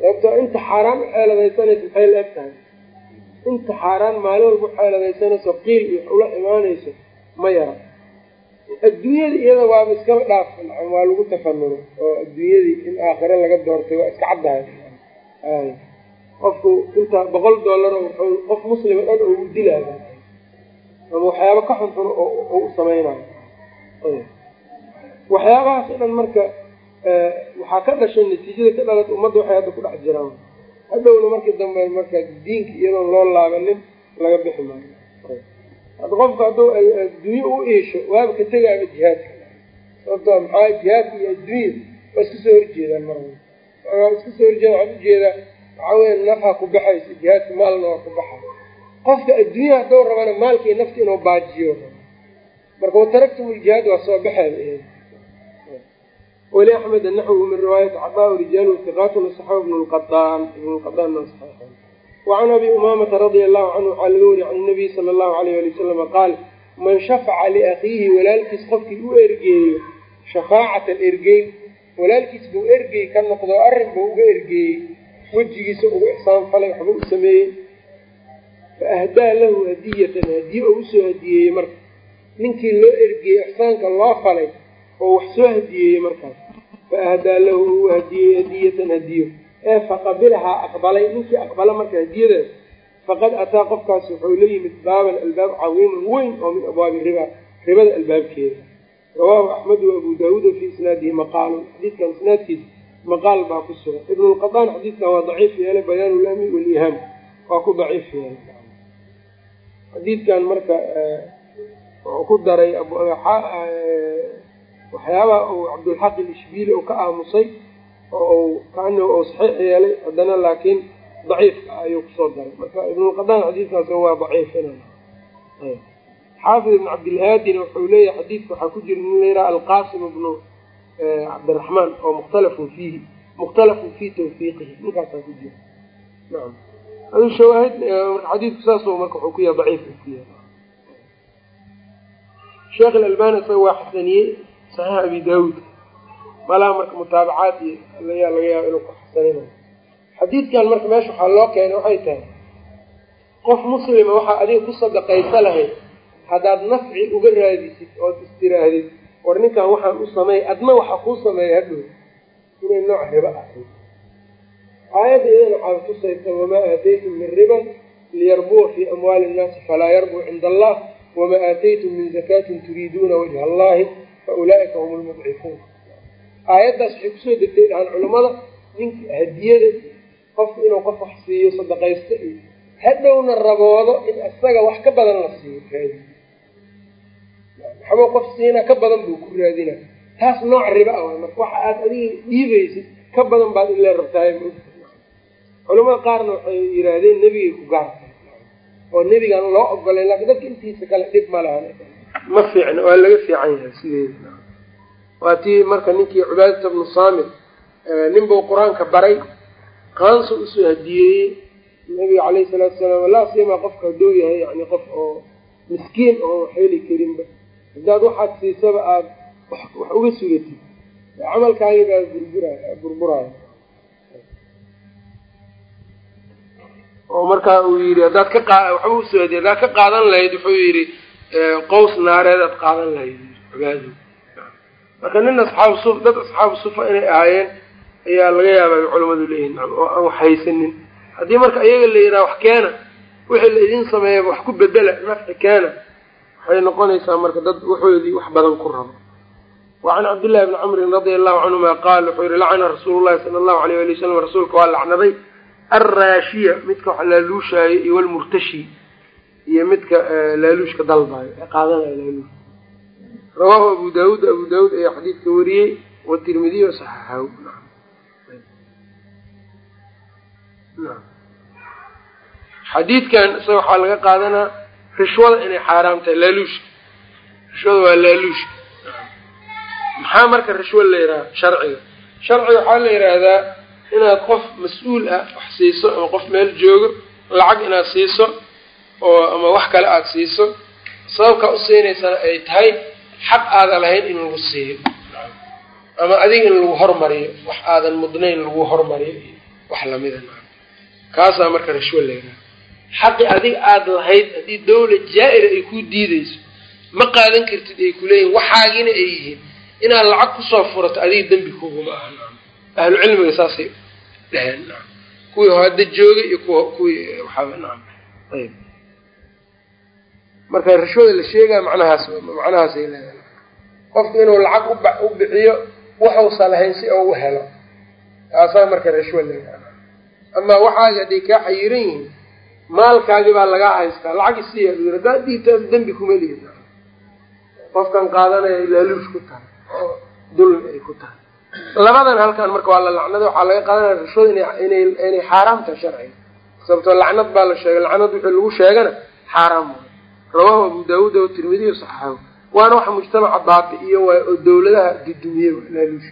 sababtoo inta xaaraan u xeeladaysanaysa maxay la eg tahay? Inta xaaraan maalin walba uxeeladaysanayso qiil iyo ula imaanayso ma yara. Adduunyada iyada waaba iskaba dhaaf waa lagu tafanuro oo adduunyadii in aakhire laga doortay waa iska caddahay. Qofku inta boqol dollar wuxuu qof muslima dhan oo u dilaayo ama waxyaaba ka xunxun oo u samaynayo waxyaabahaas dhan marka waxaa ka dhashay natiijada ka dhalata ummadda waxay hadda ku dhex jiraan. Hadhowna markii dambe marka diinka iyadoon loo laabanin laga bixi maayo. Hadda qofka hadduu adduunye u iisho waaba ka tegaaba jihaadka. Sababtoo maxaa? Jihaadka iyo adduunya waa iska soo horjeedaan mar iska soo horjeeda waxaan u jeedaa waxaa weya nafha ku baxayso jihaadka maalna waa ku baxa qofka adduunyaha hadduu rabana maalkii nafta inuu baajiyo marka wataraktum ljihaad waa soo baxeeda weli axmed naxwu min riwaayati cadaa rijaalu iqaatun saxaaba ibn lqadaan ibn lqadaan wacan abi umaamata radia allahu canhu waxaa laga wariy can nabiy sala allahu alayh ali wasalama qaal man shafaca liakhiihi walaalkiis qofkii u ergeeyo shafaacatan ergeyn walaalkiis buu ergey ka noqdo arrin buu uga ergeeyey wejigiisa ugu ixsaan falay waxba u sameeyey fa ahdaa lahu hadiyatan hadiye oo u soo hadiyeeyey marka ninkii loo ergeeyey ixsaanka loo falay oo wax soo hadiyeeyey markaas fa ahdaa lahu uu hadiyey hadiyatan hadiyo ee faqabilahaa aqbalay ninkii aqbala marka hadiyadaas faqad ataa qofkaas wuxuu la yimid baaban albaab cadiiman weyn oo min abwaabi riba ribada albaabkeeda rawaahu axmedu waabu daawuuda fii isnaadihi maqaalun xadiidkan isnaadkiisa maqaal baa ku sugan ibn lqadaan xadiidkan waa daciif yeelay bayaan lami walihaam waa ku daciif yeelay xadiidkan marka wuxuu ku daray waxyaabaha uu cabdulxaq ilishbiili u ka aamusay oo kaanahu ou saxiix yeelay haddana laakiin daciifka ayuu ku soo daray. Marka ibnulqadaan xadiidkaas waa daciifina xaafid ibn cabdilhaadina wuxuu leeyahay xadiidka waxaa ku jira nin layidhaha alqasim ibnu cabdiraxmaan oo mukhtalafun fiihi mukhtalafun fii tawfiiqihi. Ninkaasaa ku jira. Nacam shawaahid xadiidku saas marka wuxuu ku yahay daciif yahay. Sheekh ilalbani isaga waa xasaniyey saxiix abi daawuud. Malaha marka mutaabacaad iyo layaa laga yaaba inuu ku xasaninayo xadiidkan marka meesha waxaa loo keenay waxay tahay qof muslima waxaa adiga ku sadaqaysa lahayd haddaad nafci uga raadisid ood istiraahdid war ninkan waxaan u sameey adna waxa kuu sameeya hadhow inay nooc riba ahayd aayadda iyadana waxaad tusaysa wamaa aataytum min riban liyarbuwa fii amwaali innaasi falaa yarbuu cinda allah wamaa aataytum min zakaatin turiiduuna wajha allahi fa ulaa'ika hum lmudcifuun aayaddaas waxay ku soo degtay dhahaan culammada ninka hadiyada qofku inuu qof wax siiyo sadaqaysto iyo hadhowna raboodo in isaga wax ka badan la siiyo raadi waxbuu qof siina ka badan buu ku raadina taas nooc riba ah waay. Marka waxa aad adiga dhiibaysid ka badan baad ilaa rabtaay culamada qaarna waxay yidhaahdeen nebigay ku gaartay oo nebigan loo ogolay laakiin dadka intiisa kale dhib ma lahan ma fiicna waa laga fiican yahay sideeda waa tii marka ninkii cubaadata bnu saamit nin buu qur'aanka baray qaansu u soo hadiyeeyey nabiga caleyhi salaatu salaam laa siima qofka hadduu yahay yani qof oo miskiin oo heli karinba. Haddaad waxaad siisaba aada wax uga sugatid. Camalkaagi baa burburaay oo markaa uu yidhi haddaad ka qa waxba u soo hadiye haddaad ka qaadan lahayd wuxuu yidhi qows naareedaad qaadan lahayd. Cibaado marka nin asxaabu suf dad asxaabu sufa inay ahaayeen ayaa laga yaabaa culamadu leeyihiin oo aan wax haysanin. Haddii marka iyaga la yidhaha wax keena. Wixii la idin sameeyaba wax ku bedela nafci keena. Waxay noqonaysaa marka dad waxoodii wax badan ku rabo. Wa can cabdillahi bni camrin radia allahu canhuma qaal wuxuu yihi lacana rasuulu llahi sala allahu alayh ali wasalam rasuulka waa lacnaday alraashiya midka wax laaluushaayo iyo walmurtashi iyo midka laaluushka dalbaayo ee qaadanayo laaluush rawaahu abu daawuud abu daawuud ayaa xadiidka wariyey watirmidiy saxaxaw xadiidkan isaga waxaa laga qaadanaa rishwada inay xaaraam tahay laaluushka rishwada waa laaluushka maxaa marka rishwo la yidhaha sharciga sharciga waxaa la yidhaahdaa inaad qof mas'uul ah wax siiso ama qof meel joogo lacag inaad siiso oo ama wax kale aada siiso sababkaa u siinaysana ay tahay xaq aadan lahayn in lagu siiyo ama adiga in lagu hormariyo wax aadan mudnayn lagu hormariyo iyo wax lamida kaasaa marka rishwo la yidhaha xaqi adiga aada lahayd haddii dawla jaa-ira ay kuu diideyso ma qaadan kartid ay kuleeyihin waxaagina ay yihiin. Inaad lacag ku soo furato adiga dembi kuguma aha ahlu cilmiga saasay dheheen kuwii hadda joogay iyo kuwa kuwii naam. Ayb marka rishwada la sheegaya macnahaas macnahaasay leedahay. Qofku inuu lacag uba u bixiyo waxuusan lahayn si oo u helo. Taasaa marka rishwo leedahay amaa waxaagi hadday kaa xayiran yihiin maalkaagi baa lagaa haystaa. Lacag isiiya lu yiri haddaad dhiigtaas dembi kuma lihi qofkan qaadanaya laaluush ku tahay oo dulmi ay ku tahay labadan halkan marka waa la lacnada waxaa laga qaadanaya rishwada inay inay xaaraam tahay sharciga. Sababtoo lacnad baa la sheegay lacnad wixii lagu sheegana xaaraam waay. Rawaahu abu daawuud o tirmidiy saxaxahu waana waxa mujtamaca baabi'iyo waay oo dawladaha dudumiye laaluush.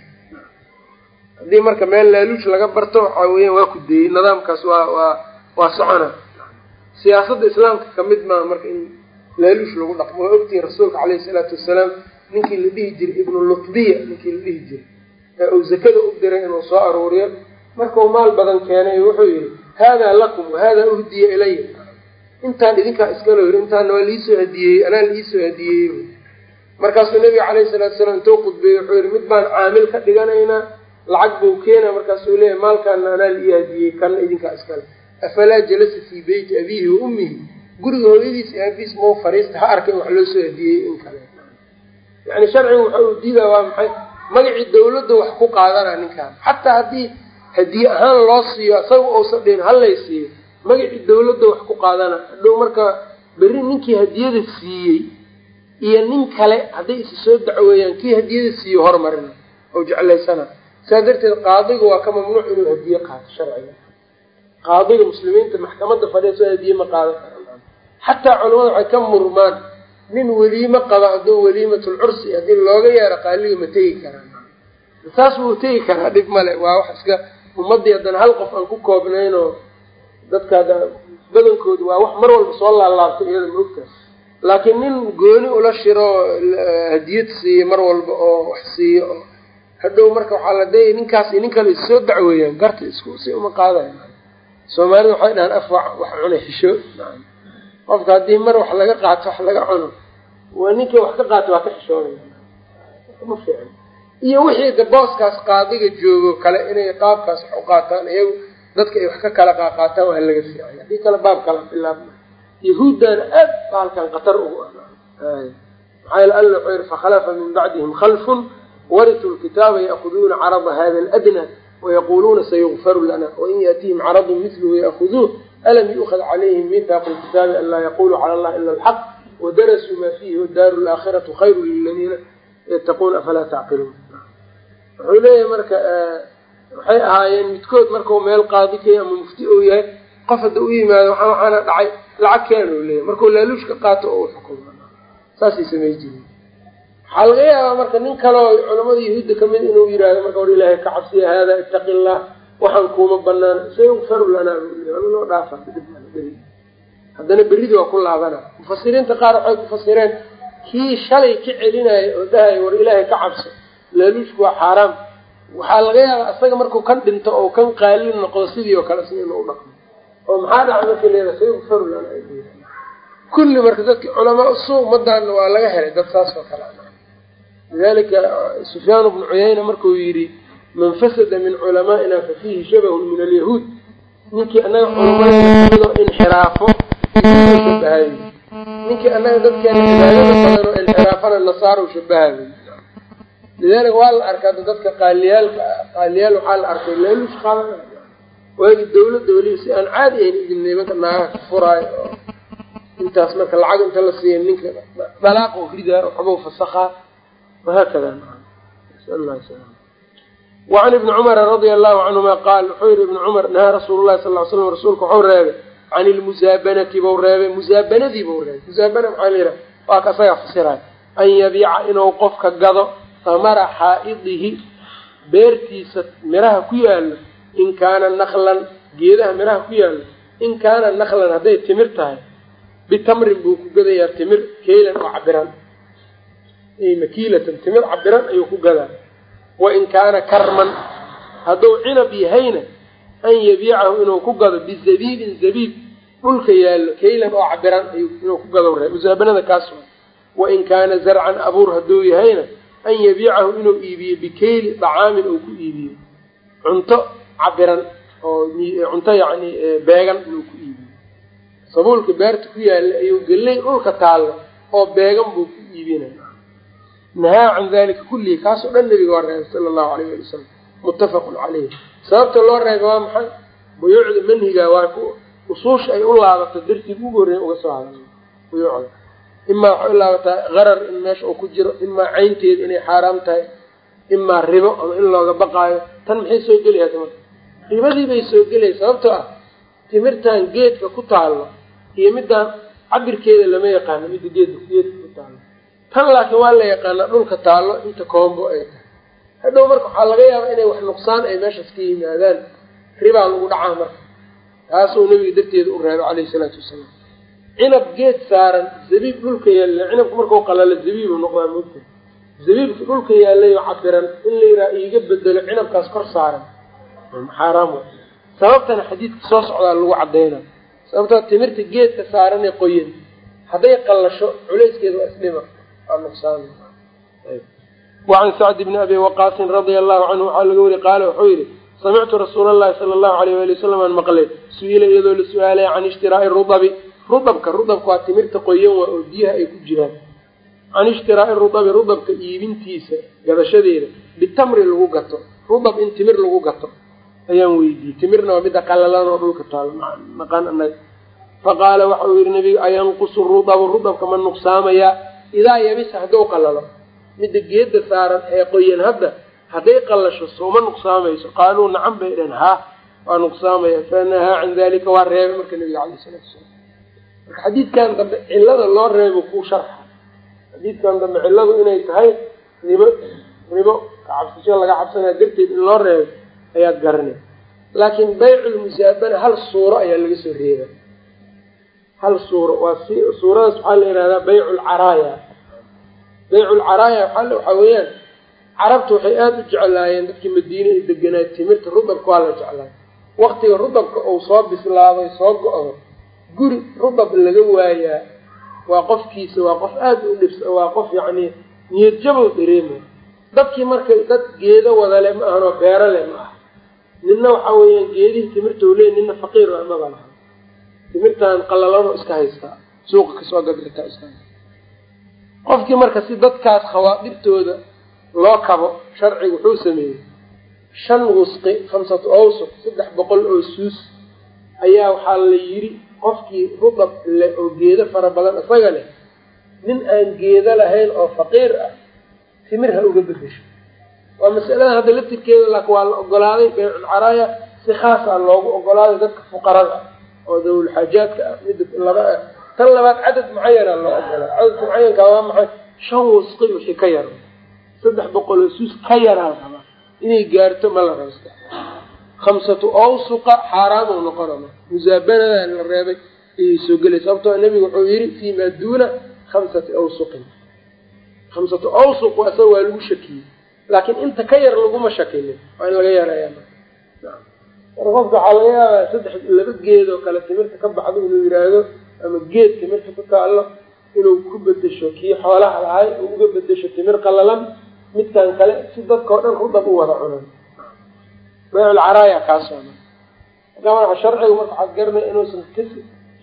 Haddii marka meel laaluush laga barto waxaa weeyaan waa ku deeyey nidaamkaas waa waa waa socona. Siyaasadda islaamka ka mid maa marka in laaluush lagu dhaqmo. Waa ogtihin rasuulka caleyhi salaatu wasalaam ninkii la dhihi jiray ibnu lutbiya ninkii la dhihi jiray ee uu zakada u diray inuu soo aruuriyo markau maal badan keenay wuxuu yihi haadaa lakum wahaadaa uhdiya ilaya intaan idinkaa iskalo yiri intaana waa liisoo hadiyeeyey anaa liisoo hadiyeeyey markaasuu nabiga caleyhi salaatu salaam intuu qudbeeyey wuxuu yihi mid baan caamil ka dhiganaynaa lacag buu keena markaasuu leeyahy maalkaana anaa la ii hadiyey kana idinkaa iskale afalaa jalasa fii beyti abiihi wa ummihi? Guriga hooyadiis aabiis mau fariista ha arka in wax loo soo hadiyey in kale. Yani sharcigu waxa uu diidaa waa maxay magacii dawladda wax ku qaadana ninkaan. Xataa haddii hadiye ahaan loo siiyo isaga uusan dhihin hallay siiyo. Magacii dawladda wax ku qaadana. Hadhow marka berri ninkii hadiyada siiyey iyo nin kale hadday isi soo dacweeyaan kii hadiyada siiyo hormarina oo jeclaysana. Saa darteed qaadiga waa ka mamnuuc inuu hadiye qaato sharciga. Qaadiga muslimiinta maxkamadda fadhiya soo hadiye ma qaadan kara xataa culamada waxay ka murmaan nin weliime qaba hadduu weliimatul cursi haddii looga yeero qaaliga ma tegi karaan. Saas wuu tegi karaa dhib male waa wax iska ummaddii haddana hal qof aan ku koobnayn oo dadka hadda badankooda waa wax mar walba soo laalaabto iyada ma ogtahay laakiin nin gooni ula shiro hadiyad siiyo mar walba oo wax siiyo oo hadhow marka waxaa la dayay ninkaas nin kale issoo dacweeyaan garta isku si uma qaadayo. Soomaalida waxay dhahaan af wax cuna xisho qofka haddii mar wax laga qaato wax laga cuno waa ninkii wax ka qaato waa ka xishoonaya. Ma fiicin. Iyo wixii da booskaas qaadiga joogo kale inay qaabkaas wax u qaataan iyagu dadka ay wax ka kala qaaqaataan waa laga fiicay haddii kale baab kala bilaabma. Yahuuddana aad ba halkan qatar ugu ah. Maxaa yeel alla wuxuu yihi fakhalafa min bacdihim khalfun warituu lkitaaba ya'kuduuna carada hada aladna wayaquluuna sayugfaru lana wain yaatihim caradun miluhu ya'kuduuh alam yu'khad calayhim miihaaqu lkitaabi an laa yaquluu cala allahi ila alxaq wadarasuu maa fiihi wadaaru laakhiratu khayru liladiina yattaquuna afalaa tacqiluun wuxuu leeyahay marka waxay ahaayeen midkood markau meel qaadi kaya ama mufti ou yahay qof hadda u yimaado waxaa waxaana dhacay lacag keen u leeyahy markuu laaluushka qaato oo u xukumo saasay samay jireen waxaa laga yaabaa marka nin kaleo culamada yahuudda ka mid inuu yihahdo marka war ilaahay ka cabsiya haadaa ittaqi illah waxaan kuuma banaan sayugfaru lanaa loo dhaafa haddana beridi waa ku laabana. Mufasiriinta qaar waxay ku fasireen kii shalay ka celinaya oo dhahaya war ilaahay ka cabso laaluushku waa xaaraam. Waxaa laga yaabaa isaga markuu kan dhinto oo kan qaaliin noqdo sidii oo kale si u dhaqmo. Oo maxaa dhaca marka leeda sayugfaru lanaa kulli marka dadki culamaa usuu umadaana waa laga helay dad saas oo kale. Lidalika sufyaan bnu cuyayna markuu yidhi man fasada min culamaa'ina fa fiihi shabahun min alyahuud. Ninkii annaga culamaadoo inxiraafo shabahay ninkii annaga dadkeena cibaadada badan oo inxiraafana nasaaro shabahay lidalika waa la arkaa dadka qaaliyaalka qaaliyaal waxaa la arkay laaluush qaadana waagi dawladda weliba si aan caadi ahayn idin nimanka naagaha ka furaayo. Oo intaas marka lacag inta la siiya ninka dalaaq oo ridaa waxbau fasakaa wahaakada wacan ibni cumara radia allahu canhuma qaal wuxuu yihi ibni cumar nahaa rasuulu lahi sal ly slam rasuulka waxau reebay can ilmusaabanati bau reebay musaabanadii bau reebay musaabana maxaa la yidhaha waa ka asaga fasiraay an yabiica inuu qofka gado hamara xaa'idihi beertiisa miraha ku yaalo in kaana naklan geedaha miraha ku yaalo in kaana naklan hadday timir tahay bitamrin buu ku gadayaa timir keylan oo cabiran makiilatan timir cabiran ayuu ku gadaa wain kaana karman hadduu cinab yahayna an yabiicahu inuu ku gado bizabiibin zabiib dhulka yaallo keylan oo cabiran inuu ku gado ree musaabanada kaas wa wain kaana zarcan abuur hadduu yahayna an yabiicahu inuu iibiyo bikeyli dacaamin uu ku iibiyo. Cunto cabiran oo cunto yacni beegan inuu ku iibiyo. Sabuulka beerta ku yaalla ayuu gelay dhulka taallo oo beegan buu ku iibinaya nahaa can dalika kullihi kaasoo dhan nabiga waa reebay sala allahu alayh ali wasalam muttafaqun caleyh sababta loo reebay waa maxay? Buyuucda manhiga waa usuusha ay u laabato dartiib ugu horreeya uga soo hadalay buyuucda. Imaa waxay u laabataa qarar in meesha uu ku jiro imaa caynteeda inay xaaraam tahay imaa ribo ama in looga baqaayo tan maxay soo gelayaa marka? Ribadii bay soo gelaya sababtoo ah timirtan geedka ku taallo iyo midaan cabirkeeda lama yaqaano midda geedka geedka ku taallo tan laakiin waa la yaqaanaa dhulka taallo inta koombo ay tahay. Hadhow marka waxaa laga yaabaa inay wax nuqsaan ay meeshaas ka yimaadaan ribaa lagu dhacaa marka. Taasuu nabiga darteeda u reebay caleyhi salaatu wasalaam. Cinab geed saaran zabiib dhulka yaalla cinabku markau qalalo zabiibu noqdaa moogta zabiibka dhulka yaalayo cabiran in la yidhaha iiga bedelo cinabkaas kor saaran. Xaaraam sababtana xadiidka soo socdaa lagu cadayna sababtoo timirta geedka saaran ee qoyan. Hadday qallasho culayskeeda waa isdhima wacan sacd bni abi waqaasin radia allahu canhu waxaa laga wari qaala wuxuu yidhi samictu rasuula allahi sala allahu alayh waali wasalam aan maqlay su'ila iyadoo la su'aalaya can ishtiraa'i rudabi. Rudabka rudabka waa timirta qoyan waa oo biyaha ay ku jiraan. Can ishtiraa'i rudabi rudabka iibintiisa gadashadeeda bitamri lagu gato. Rudab in timir lagu gato ayaan weydiiyey. Timirna waa midda qalalan oo dhulka taalo naqaan anaga faqaala waxa uu yidhi nabiga ayanqusu rudabu rudabka ma nuqsaamayaa idaa yabisa hadduu qalalo. Midda geedda saaran ee qoyan hadda hadday qallasho sooma nuqsaamayso. Qaaluu nacan bay dhaheen haa waa nuqsaamaya. Fanahaa can dalika waa reebay. Marka nabiga caleyh isalaatu wasalaam. Marka xadiidkan dambe cillada loo reebo kuu sharxa. Xadiidkan dambe cilladu inay tahay ribo ribo kacabsasho laga cabsanaya darteed in loo reebo ayaad garanay laakiin bayculmusaabana hal suuro ayaa laga soo reebay. Hal suuro waa si suuradaas waxaa la yihahdaa bayculcaraaya bayculcaraaya waxaa weeyaan carabta waxay aada u jeclaayeen dadkii madiine ay deganaay timirta rudabka waa la jeclaay. Waktiga rudabka uu soo bislaaday soo go-do guri rudab laga waayaa waa qofkiisa waa qof aada u dhibs waa qof yacni niyad jabow dareemay dadkii marka dad geedo wadale ma ahanoo beero leh ma aha. Ninna waxaa weeyaan geedihii timirta u leey nina faqiir amaba laha timirtan qalalano iska haystaa suuqa ka soo gadritaa iska haysta qofkii marka si dadkaas khawaadirtooda loo kabo sharciga wuxuu sameeyey shan wusqi khamsatu awsuq saddex boqol oo suus. Ayaa waxaa la yidhi qofkii rudab leh oo geedo fara badan isaga leh nin aan geedo lahayn oo faqiir ah timir ha uga bedesho waa masaladan hadda laftirkeeda laakin waa la ogolaaday beyculcaraaya si khaasaa loogu ogolaaday dadka fuqarada oo dawlxaajaadka ah mida laba ah tan labaad cadad mucayana loo ogolaa. Cadadka mucayanka waa maxay? Shan wasqi wixii ka yara saddex boqoloo sus ka yaraa rabaa inay gaarto ma la rasta. Khamsatu awsuqa xaaraam u noqona musaabanada la reebay ayay soo gelay. Sababtoo nebigu wuxuu yihi fii maa duuna khamsati awsuqin. Khamsatu awsuq waa waa lagu shakiyey. Laakiin inta ka yar laguma shakinin. Waa in laga yareeya marka. Qofka waxaa laga yaabaa saddex laba geed oo kale timirta ka baxdo inuu yiraahdo ama geed timirta ku taallo inuu ku bedesho kii xoolaha lahay uu uga bedesho timir qalalan midkan kale si dadka o dhan rudab u wada cunan. Bayculcaraaya kaasoo marka sharciga marka waxaad garanaya inuusan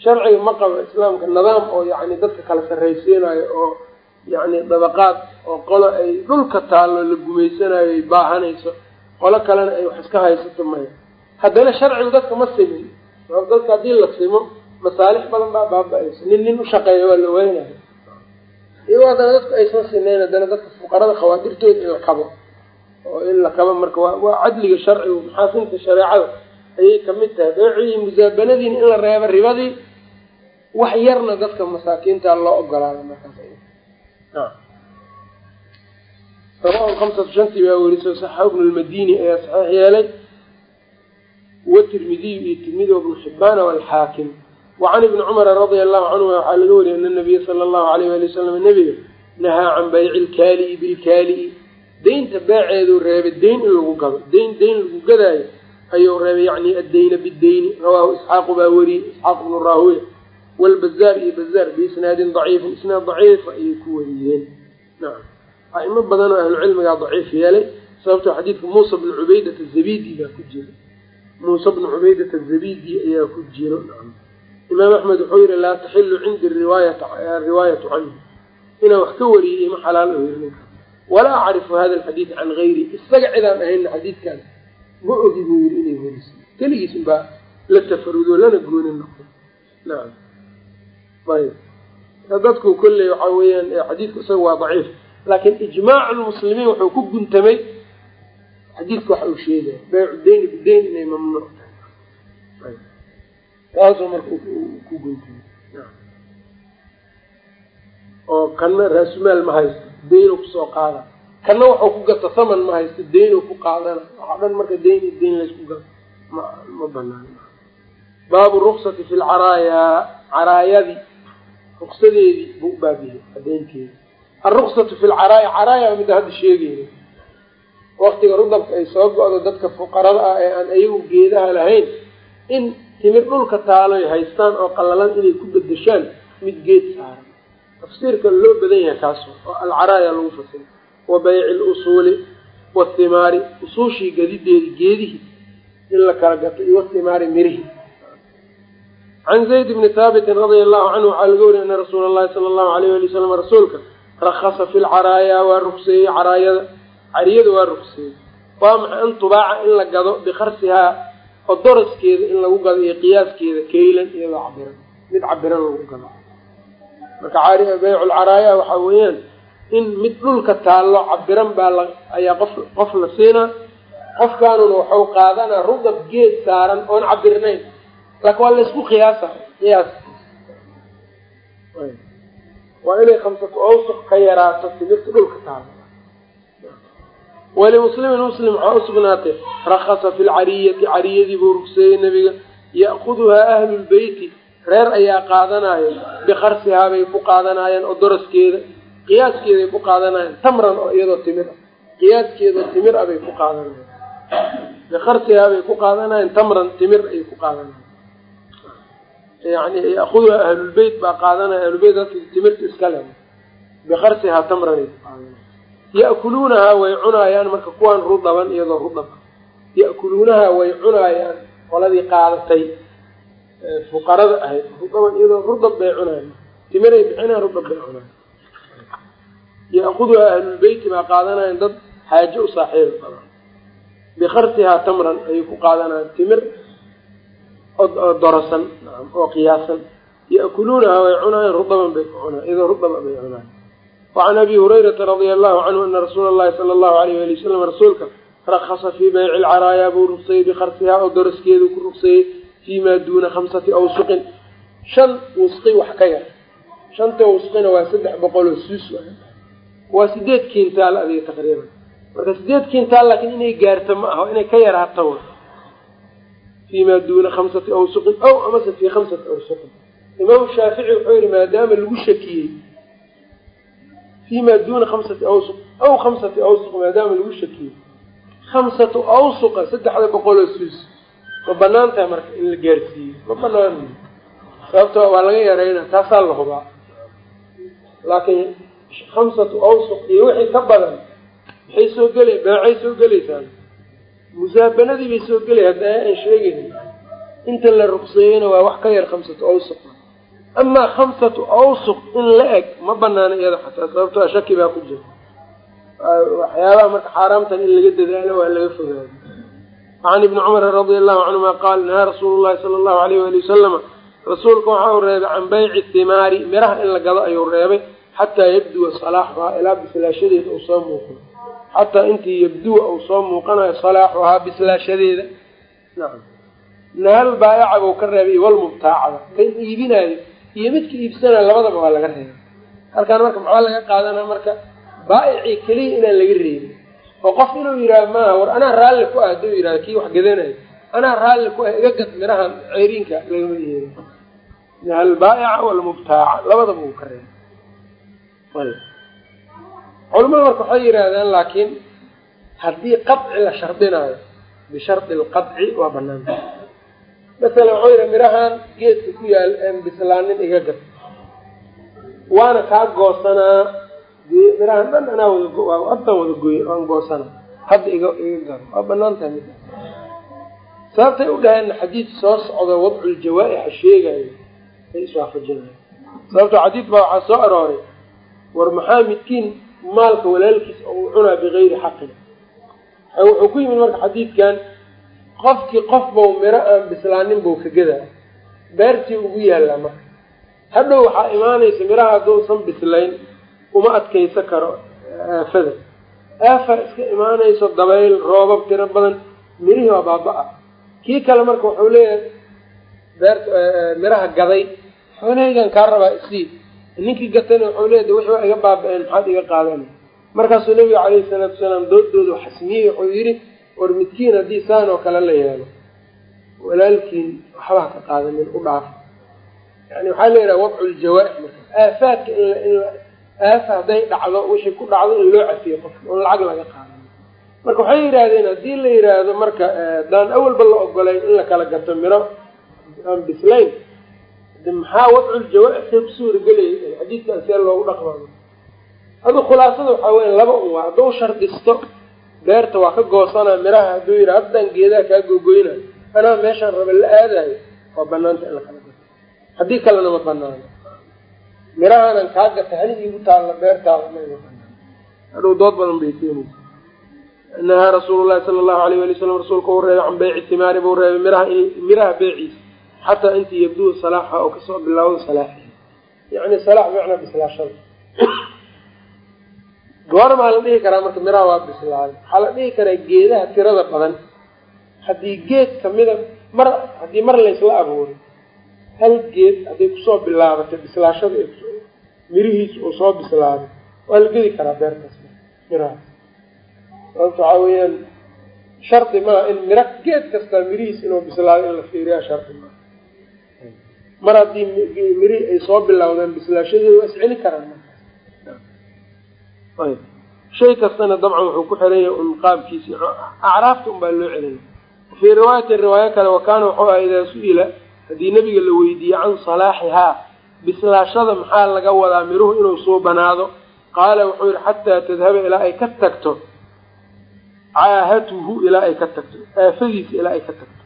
sharciga ma qabo islaamka nidaam oo yani dadka kala sarraysiinayo oo yani dabaqaad oo qolo ay dhulka taallo la gumaysanayo ay baahanayso qolo kalena ay wax iska haysato maya. Haddana sharcigu dadka ma simin. Dadka haddii la simo masaalix badan baa baaba-ayso nin nin ushaqeeya waa la weynayo iyagoo haddana dadku aysan sineyn haddana dadka fuqarada khawaadirtooda in la kabo oo in la kabo marka waa cadliga sharcigu maxaasinta shareecada ayay ka mid tahay. Beecii musaabanadiina in la reebo ribadii wax yarna dadka masaakiinta loo ogolaada markaas rawahu hamsatu shantii baa weriso saxa. Ibnu lmadini ayaa saxiix yeelay. Watirmidiyu iyo tirmidi ibnu xibbaana walxaakim wacan ibni cumara radia allahu canhuma waxaa laga wariyay ana nabiya sala allahu alayh wali wasalam nebiga nahaa can bayci lkaali'i bilkaali'i deynta beeceeduu reebay deyn in lagu gado deyn deyn lagu gadaayo ayuu reebay yacni addeyna bideyni rawaahu isxaaqu baa weriyey isxaaq ibnu raahuya walbazaar iyo bazaar biisnaadin daciifin isnaad daciifa ayay ku wariyeen nacam aimo badan oo ahlucilmigaa daciif yeelay sababtoo xadiidka muusa bnu cubaydat azabidi baa ku jira muusa bnu cubaydat azabidi ayaa ku jiro imaam axmed wuxuu yihi laa taxilu cindi riwaayatu canhu. Inaan wax ka wariyey ima xalaal yiri ninka. Walaa acrifu hada alxadiid can gayri. Isaga cidaan ahayna xadiidkan ma ogi buu yiri inay weriso keligiis unbaa la tafarudo lana goonin noqdo. Nacam ayb dadku kolley waxaa weeyaan xadiidku isaga waa daciif laakiin ijmaacu lmuslimiin wuxuu ku guntamay xadiidka waxa uu sheegaya beycu deyni bideyn inay mamnuuc tahay taasuu marka ku guntamay oo kanna raasumaal ma haysto deynu ku soo qaada. Kanna waxuu ku gato thaman ma haysto deynu ku qaadana. Waxaa dhan marka deyn iyo deyn laysku gato. Ma ma banaan. Baabu ruksati fi lcaraayaa caraayadii ruksadeedii buu baabiyey adeynteedi alruksatu fi lcaraaya caraaya midda hadda sheegeyna waktiga rudabka ay soo go-do dadka fuqarada ah ee aan ayagu geedaha lahayn in timir dhulka taaloy haystaan oo qallalan inay ku bedeshaan mid geed saaran. Tafsiirka loo badan yahay kaas oo alcaraaya lagu fasiro. Wa bayci lusuuli wathimaari usuushii gadideedi geedihii in la kala gato iyo wathimaari mirihi can zayd bni haabitin radia allahu canhu waxaa laga wariyay ana rasuula allahi sala allahu alayh ali wasalam rasuulka rakasa fi lcaraayaa waa rugseeyey caraayada cariyada waa rugseeyey waa maxay an tubaaca in la gado bikarsihaa oo doraskeeda in lagu gado iyo qiyaaskeeda kaylan iyadoo cabiran mid cabiran lagu gado. Marka beyculcaraaya waxaa weeyaan in mid dhulka taallo cabiran baa la ayaa qof qof la siinaa. Qofkaanuna waxau qaadanaa rudab geed saaran oon cabirnayn laakin waa laysku qiyaasa qiyaas. Waa inay khamsatu awsuq ka yaraato timirta dhulka taalo walimuslimin muslim waxaa usugnaatay rakasa fi lcariyati cariyadii buu rugseeyey nebiga ya'kuduhaa ahlu lbeyti reer ayaa qaadanayo bikarsihaa bay ku qaadanaayeen oo doraskeeda qiyaaskeeday ku qaadanaayeen tamran oo iyadoo timir ah qiyaaskeedoo timir ah bay ku qaadanayen bikarsihaa bay ku qaadanaayeen tamran timir ayay ku qaadanayen yani ya'kuduhaa ahlulbeyt baa qaadanaya ahlulbeyt dadka timirta iska le bikarsihaa tamran ay ku qaadanayen ya'kuluunahaa way cunaayaan marka kuwaan rudaban iyadoo rudab ya'kuluunahaa way cunaayaan qoladii qaadatay fuqarada ahayd rudaban iyadoo rudab bay cunayan timiray bixinaan rudab bay cunayan ya'kuduhaa ahlulbeyti baa qaadanayan dad xaajo u saaxiibi badan. Bikarsihaa tamran ayay ku qaadanayan timir oo dorosan oo qiyaasan. Ya'kuluunahaa way cunaayaan rudaban bay ku cunayan iyadoo rudaba bay cunayan wacan abi hurayrata radia allahu canhu ana rasuula allahi sala allahu alayh wali wasalam rasuulka rakasa fii bayci lcaraayaa buu ruqsayey bikarsihaa oo doraskeedu ku ruqseeyey fii maa duuna khamsati awsuqin shan wusqi wax ka yar shanta wusqina waa saddex boqol oo suus waa sideed kintaal adiga taqriiban marka sideed kintaal laakiin inay gaarto ma aha inay ka yaraato w fii maa duuna khamsati awsuqin aw amase fii khamsati awsuqin imaamu shaafici wuxuu yihi maadaama lagu shakiyey fii maa duuna khamsati awsuq aw khamsati awsuq maadaama lagu shakiyey khamsatu awsuqa saddexda boqol oo suus ma bannaan tahay marka in la gaarsiiyo ma banaan sababto waa laga yarayna taasaa la hubaa laakiin khamsatu awsuq iyo wixii ka badan maxay soo gela beecay soo gelaysaa musaabanadii bay soo gelay hadda aan sheegayna inta la ruqseeyeyna waa wax ka yar khamsatu awsuq amaa khamsatu awsuq in la eg ma banaana iyada xataa sababtoo shaki baa ku jira waxyaabaha marka xaaraamtan in laga dadaalo waa laga fogaado can ibni cumar radia allahu canhuma qaal nahaa rasuulu llahi sala allahu alayh wali wasalama rasuulka waxa uu reebay can bayci thimaari miraha in la gado ayuu reebay xataa yabduwa salaaxuhaa ilaa bislaashadeeda uu soo muuqdo xataa intii yabduwa uu soo muuqanayo salaaxuhaa bislaashadeeda nahal baayaca buu ka reebay iwalmubtaacada kan iibinaayo iyo midka iibsanayo labadaba waa laga reebay. Halkaan marka maxaa laga qaadanaa marka baaicii keliya inaan laga reebin. Oo qof inuu yidhaha maaha war anaa raalli ku ah hadduu yidhahdo kii wax gadanayo. Anaa raalli ku ah iga gad mirahan ceyriinka lagama yeeli nahal baa'ica walmubtaaca labadaba uu ka reebay. Culamada marka waxay yidhaahdaan laakiin haddii qadci la shardinaayo bishardi lqadci waa banaanta masalan waxuu yidhaha mirahan geedka ku yaal bislaanin iga gad. Waana kaa goosanaa mirahan dhan anaa wada haddan wada gooy aan goosana. Hadda iga iga garo waa bannaan tahay mid. Sababtay u dhaheenna xadiid soo socda wadculjawaa'ixa sheegayo ay iswaafajinayo sababto xadiid baa waxaa soo arooray war maxaa midkiin maalka walaalkiis uu cunaa bigayri xaqin? Wuxuu ku yimid marka xadiidkan qofkii qof bau miro aan bislaanin buu ka gadaa beertii ugu yaallaa marka hadhow waxaa imaanaysa miraha hadduusan bislayn uma adkaysa karo aafada aafa iska imaanayso dabayl roobab tiro badan mirihii waa baaba-a. Kii kale marka wuxuu leeyahay beert miraha gaday xoolahaygan kaa rabaa isii. Ninkii gatana wuxuu leeyahay wixii waa iga baaba-een maxaad iga qaadana markaasuu nabiga calayhi salaatu wasalaam doodoodu xasmiyey wuxuu yidhi war midkiin haddii saan oo kale la yeelo walaalkiin waxbaha ka qaadanin u dhaaf. Yani waxaa la yidhaha wadcu ljawaaix marka aafaadka in aafa hadday dhacdo wixii ku dhacdo in loo cafiyo qofka oon lacag laga qaada marka waxay yidhaahdeen haddii la yidhaahdo marka daan awalba la ogolayn in la kala gato miro aan bislayn maxaa wadculjawaaix see ku suuragelaya xadiidkan see loogu dhaqmayo adu khulaasada waxaa weya laba un waa hadduu shardisto beerta waa ka goosanaa miraha hadduu yidha haddaan geedaha kaa googoyna anaa meeshaan raba la aadayo. Waa banaanta in la kala gato. Haddii kalena ma banaano mirahaanan kaa gata hani iigu taalla beertaada ma ima banaan hadhow dood badan bay keenaysa nahaa rasuulu llahi sala allahu alayh wali wasalam rasuulka uu reebay can beyci timaari buu reebay miraha miraha beeciisa xataa intii yabduu salaaxa oo ka soo bilaawdo salaaxi yani salaax macnaa bislaashada goormaa la dhihi karaa marka miraha waa bislaaday waxaa la dhihi karaa geedaha tirada badan. Haddii geed kamida mar haddii mar laysla abuuray hal geed hadday ku soo bilaabatay bislaashada mirihiis uu soo bislaaday waa la gedi karaa beertaas mirahaas sababta waxaa weeyaan shardi maa in miro geed kastaa mirihiis inuu bislaaday in la fiiriyaa shardi maa mar haddii mirihii ay soo bilowdeen bislaashadeeda waa isceli karaan shay kastana dabcan wuxuu ku xiran yahay un qaabkiisi acraafta un baa loo celaya fii riwaayatin riwaayo kale wakaana wuxuu aha idaa su'ila haddii nebiga la weydiiye can salaaxihaa bislaashada maxaa laga wadaa miruhu inuu soo banaado? Qaala wuxuu yihi xataa tadhaba ilaa ay ka tagto. Caahatuhu ilaa ay ka tagto. Aafadiisa ilaa ay ka tagto.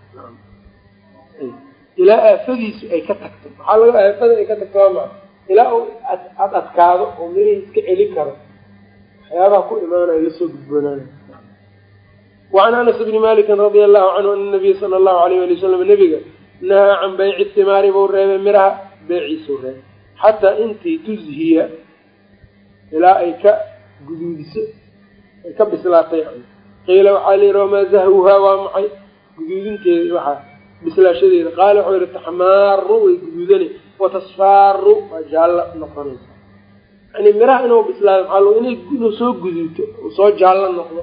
Ilaa aafadiisu ay ka tagto. Maxaa laga aafada ay ka tagto waa ilaa uu ad adkaado oo mirihii iska celin karo waxyaabaha ku imaanayo la soo gudboonaanayo wacan anas bni malikin radia allahu canhu ana nabiya sala allahu alayh ali wasalam nabiga nahaa can bayci timaari buu reebay miraha beeciisuu reebay. Xataa intii tuzhiya ilaa ay ka guduudiso ay ka bislaatay. Qiila waxaa layihi wamaa zahwuhaa? Waa maxay? Guduudinteeda waxaa bislaashadeeda. Qaala wuxuu yihi taxmaaru way guduudani watasfaaru waa jaallo noqonaysa yani miraha inuu bislaado maxaa ina inuu soo guduuto uu soo jaallo noqdo.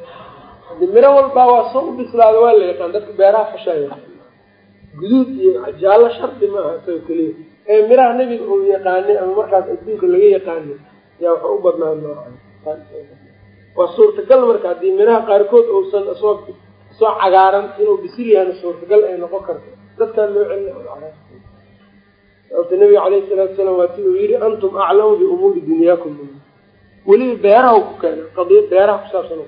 Hadi miro walbaa waa soo u bislaado waa la yaqaan dadka beeraha fashaya guduud iyo jaallo shardi maaha isagoo keliya. Ee miraha nebiga uu yaqaanay ama markaas adduunka laga yaqaanay yaa waxa u badnaa noocan. Waa suurtagal marka haddii miraha qaarkood uusan soo soo cagaaran inuu bisil yahana suurtagal ay noqon karto. Dadkaan loo sababta nabiga calayhi salaatu salaam waa si uu yihi antum aclamu biumuuri dunyaakum. Weliba beeraha ku keenay qadiyad beeraha kusaabsan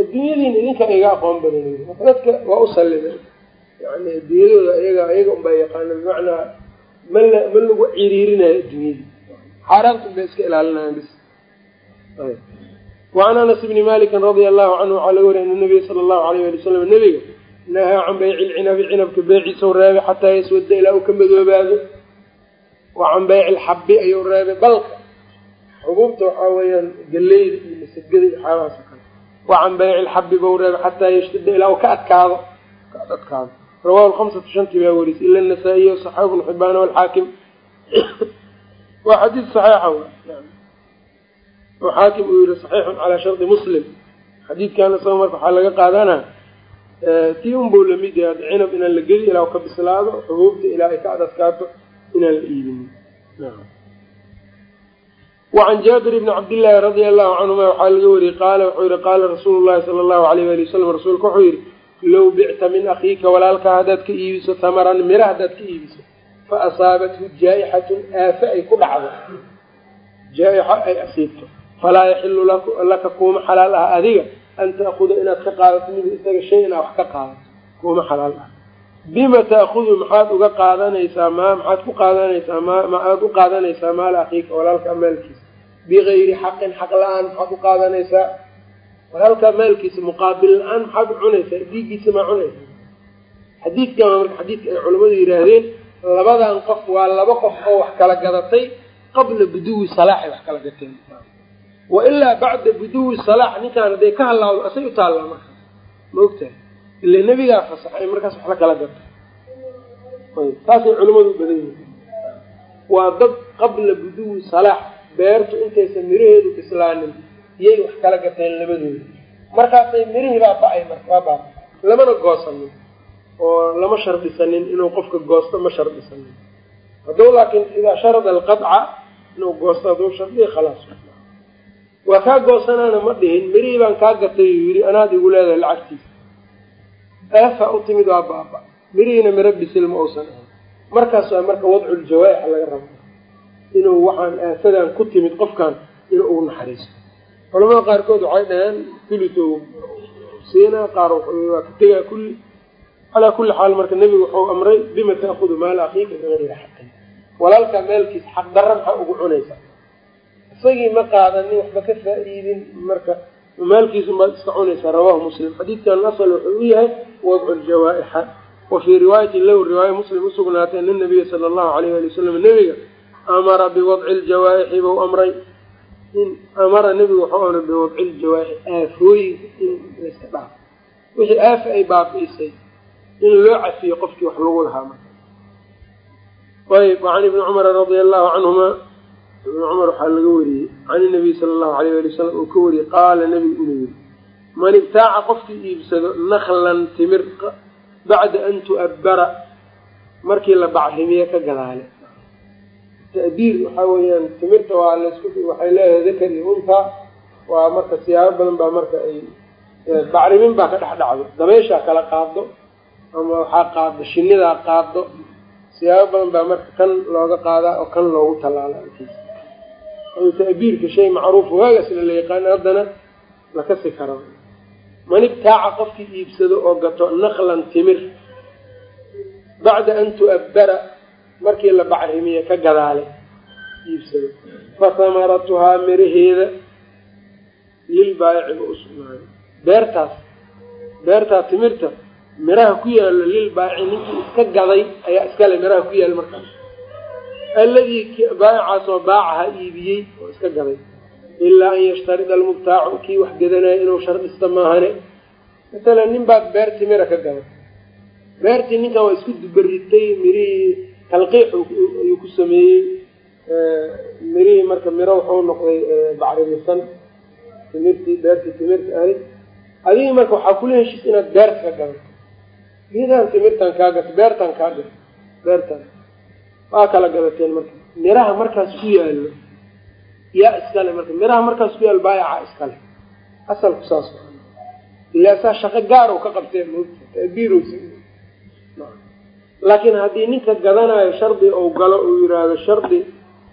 adduunyadiina idinka iga aqoon badan dadka waa u sallimay yani adduunyadooda iyaga iyaga unbaa yaqaana bimacnaa ma ma lagu ciriirinayo adduunyadii. Xaaraanta bay iska ilaalinayan bis wacan anas bni malikin radia allahu canhu waxaa laga wariya ana nabiya sala allahu alayh ali wasalam nebiga nahaa can bayci lcinabi cinabka beeciisau reebay xataa yaswada ilaa uu ka madoobaado wa can bayci lxabi ayuu reebay balka xubuubta waxaa weeyaan galeyda iyo masagada iyo waxyaabahaas o kale wa can bayci lxabi bau reebay xataa yashtada ilaa uu ka adkaado ka adkaado rawahu lhamsatu shantii baa waris ila nasaa-iy saxaab bnu xibaan walxaakim waa xadiid saxiixa oo xaakim uu yihi saxiixun calaa shardi muslim xadiidkan isaga marka waxaa laga qaadanaa tii unbuu la mid yahay cinab inaan la geli ilaa ka bislaado xubuubta ilaa ay ka adadkaato inaan la iibinin wacan jaabir bni cabdillaahi radia allahu canhuma waxaa laga wariyey qaala wuxuu yihi qaala rasuulu llahi sala allahu alayh ali wasalam rasuulka wuxuu yihi low bicta min akhiika walaalkaa haddaad ka iibiso tamaran mira haddaad ka iibiso fa asaabathu jaa-ixatun aafe ay ku dhacdo. Jaa-ixa ay asiibto. Falaa yaxilu laka kuuma xalaal ah adiga an taakuda inaad ka qaadato minhu isaga shay inaa wax ka qaadato kuuma xalaal ah bima taakudu maxaad uga qaadanaysaa maa maxaad ku qaadanaysaa maaad u qaadanaysaa maala akhiika walaalka maalkiisa bigayri xaqin xaq la'aan maxaad u qaadanaysaa walaalkaa maalkiisa muqaabil la'aan maxaad u cunaysaa dhiiggiisa maa cunaysaa xadiidkan waa marka xadiidka ay culamadu yidhaahdeen labadan qof waa laba qof oo wax kala gadatay qabla buduwi salaaxay wax kala gateen wa ilaa bacda buduwi salaax ninkaan hadday ka halaawdo asay u taallaa markaas ma ogtahay? Ila nebigaa fasaxay markaas wax la kala gato. Taasay culimmadu u badan yihiin. Waa dad qabla buduwi salaax beertu intaysan miraheedu bislaanin iyay wax kala gateen labadooda. Markaasay mirihii baa ba'ay marka waa baa. Lamana goosanin oo lama shardisanin inuu qofka goosto ma shardisanin hadduu laakiin idaa sharada alqadca inuu goosto hadduu shardiya khalaas waa kaa goosanaana ma dhihin mirihii baan kaa gatay uu yidhi anaad igu leedahay lacagtiisa eefa u timid waa baaba. Mirihiina miro bisil ma uusan ahan markaas waa marka wadculjawaa'ixa laga rabo. Inuu waxaan aafadan ku timid qofkan inuu ugu naxariisto. Culamada qaarkood waxay dhaheen thuluth siinaa qaar waa ka tegaa kulli. Calaa kulli xaal marka nebigu wuxuu amray bima taakudu maala akhiika bigayri xaqin walaalkaa maalkiisa xaq darra maxaa ugu cunaysa isagii ma qaadanin waxba ka faa-iidin. Marka maalkiisun baad iska cunaysaa rawahu muslim. Xadiidkan asal wuxuu u yahay wadcu ljawaa'ixa wa fii riwaayatin lahu riwaaya muslim usugnaatay ana nabiya sala allahu alayh ali wasalam nebiga amara biwadci ljawaa'ixi bau amray. Amara nebigu wuxuu amray biwadci ljawaaixi aafooyinka in layska dhaafo wixii aafa ay baabi'isay in loo cafiyo qofkii wax lagu lahaa marka. Ayb wacan ibni cumara radia allahu canhuma ibn cumar waxaa laga wariyey can inabiy sala allahu alayh ali wasalam uu ka wariyey qaala nebigu inuu yiri man ibtaaca qofkii iibsado naklan timir bacda an tu'abbara markii la bacrimiye ka gadaale ta'biir waxaa weeyaan timirta waa laysku waxay leedahay dakar iyo unta waa marka siyaabo badan baa marka ay bacrimin baa ka dhex dhacdo dabeyshaa kala qaado ama waxaa qaado shinidaa qaado siyaabo badan baa marka kan looga qaadaa oo kan loogu tallaala alkiisa ta'biirka shay macruuf waagasna la yaqaano haddana la kasi karo. Man ibtaaca qofkii iibsado oo gato naklan timir. Bacda an tu'abbara markii la bacrimiye ka gadaale iibsado. Fa hamaratuhaa miraheeda lilbaayici ba u sugnaayo beertaas beertaa timirta miraha ku yaalo lilbaayici ninkii iska gaday ayaa iskale miraha ku yaalo markaas alladii baayicaasoo baacaha iibiyey oo iska gaday ilaa an yashtarida almubtaacu kii wax gadanayo inuu shardista maahane. Masalan nin baad beer timira ka gada beertii ninkan waa isku dubaritay mirihii talqiix ayuu ku sameeyey. Mirihii marka miro wuxuu noqday bacrimisan timirtii beertii timirta ahayd adigii marka waxaa kula heshiis inaad beerta ka gadato geedaan timirtan kaa gato beertan kaa gato beertan waa kala gadateen marka. Miraha markaas ku yaallo yaa iskale marka. Miraha markaas ku yaal baayaca iskale. Asalku saas ilaa saa shaqo gaar u ka qabteen tabiirs laakiin haddii ninka gadanayo shardi ou galo uu yiraahdo shardi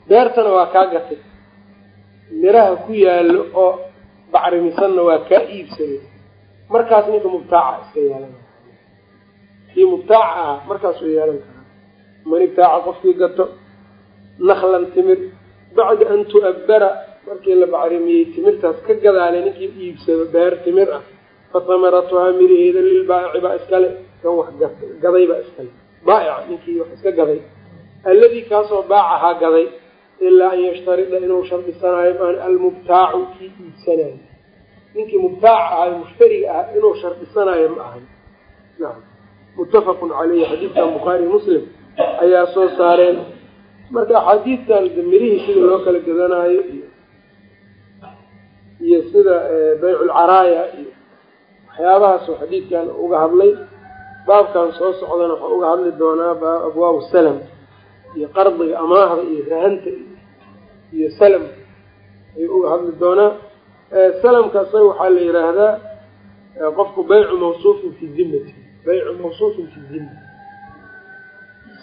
beertana waa kaa gatay. Miraha ku yaallo oo bacrimisanna waa kaa iibsaday markaas ninka mubtaaca iska yeelan kii mubtaaca ah markaasuu yeelan karaa man ibtaaca qofkii gato naklan timir bacda an tu'abbara markii la bacrimiyey timirtaas ka gadaale ninkii iibsado beer timir ah fa hamaratuhaa miraheeda lilbaa'ici baa iskale kan wax gaday baa iskale. Baa'ica ninkii wax iska gaday. Alladii kaasoo baacahaa gaday ilaa an yashtarida inuu shardisanayo maan almubtaacu kii iibsanayo ninkii mubtaaca ahay mushtariga ah inuu shardisanayo ma ahan. Muttafaqun caleyhi xadiidkan bukhaari muslim ayaa soo saareen. Marka axaadiidtan mirihii sida loo kala gadanaayo iyo iyo sida bayculcaraaya iyo waxyaabahaasoo xadiidkan uga hadlay. Baabkan soo socdana waxaa uga hadli doonaa abwaabu salam iyo qardiga amaahda iyo rahanta iyo salam ayuu uga hadli doonaa. Salamka isaga waxaa la yidhaahdaa qofku baycu mawsuufin fi dimmati baycu mawsuufin fi dimma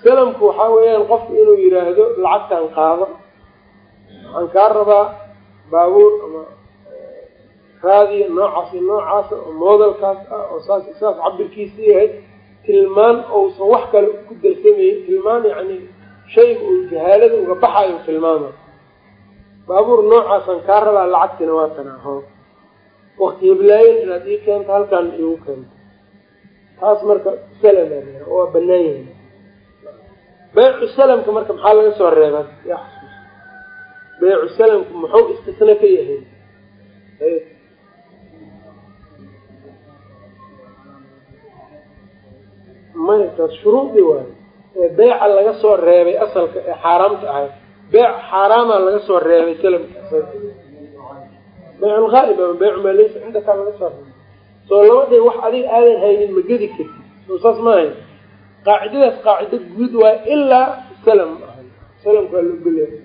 salamku waxaa weeyaan qofku inuu yidhaahdo lacagtan qaado. Waxaan kaa rabaa baabuur ama raadiya noocaas noocaasa oo moodalkaas ah oo saas saas cabirkiisa yahay tilmaan ousan wax kale ku darsamay tilmaan yacni shayga uu jahaalada uga baxayo tilmaama. Baabuur noocaasaan kaa rabaa lacagtina waa tanaaho wakti hiblaayin inaad ii keento halkaan iigu keento. Taas marka salama waa banaan yahay beycu salamka marka maxaa laga soo reebaa? Beycu salamku muxuu istisna ka yahay? Maya taas shuruudi waayo ee beyca laga soo reebay asalka ee xaaraamta ahay beyc xaaraama laga soo reebay salamka beyculghaa'ib ama beycu maa laysa cindakaa laga soo reebay. Soo dhihin wax adiga aadan haynin ma gedi kartid. Soo saas ma hayn qaacidadaas qaacido guud waay ilaa salam. Ma salamku waa la ogolyahay.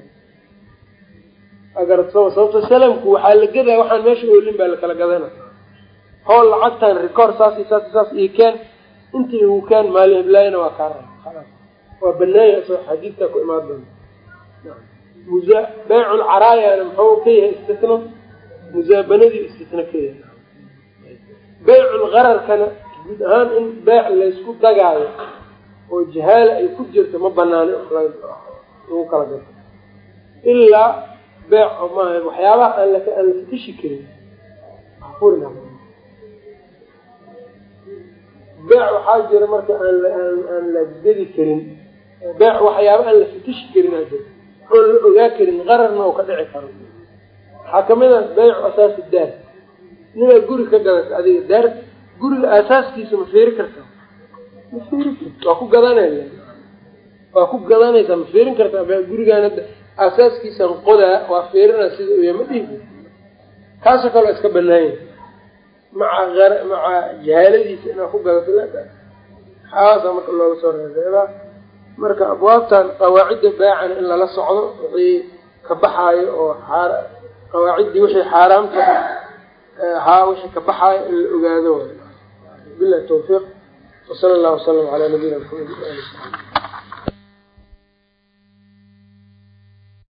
Agarsama sababto salamku waxaa la gadaa waxaan meesha oolin baa lakala gadana. Hool lacagtan record saas saas iyo saas iyo keen intii igu keen maalin heblaayana waa kaa khalaas waa banaanya isagoo xadiidkaa ku imaan doona. Musa beycul caraayana muxuu ka yahay istisna? Musaabanadii istisna ka yahay. Beycul qararkana guud ahaan in beyc laysku dagaayo oo jahaala ay ku jirto ma banaano lagu kala gato ilaa beec ma waxyaabaha aan aan la fatishi karin. Furina beec waxaa jira marka aan aan la gedi karin. Beec waxyaaba aan la fatishi karin aa jira oon la ogaa karin qararna oo ka dhici karo. Waxaa ka mid a beycu asaasi daar. Ninaa guri ka gadata adiga daar guriga aasaaskiisa ma fiiri kartaa waa ku gadanaya waa ku gadanaysaa ma fiirin kartaa? Gurigaan hadda aasaaskiisan qodaa waa fiirina sida uya ma dhihi kaasoo kale iska banaanya maca maca jahaaladiisa inaad ku gadato xaasa marka looga soo reereebaa marka abwaabtan qawaacidda baacana in lala socdo wixii ka baxaayo oo qawaaciddii wixii xaaraamta haa wixii ka baxaayo in la ogaado. Bilahi tawfiiq wasala allahu wasalam calaa nabiyina maxamed waali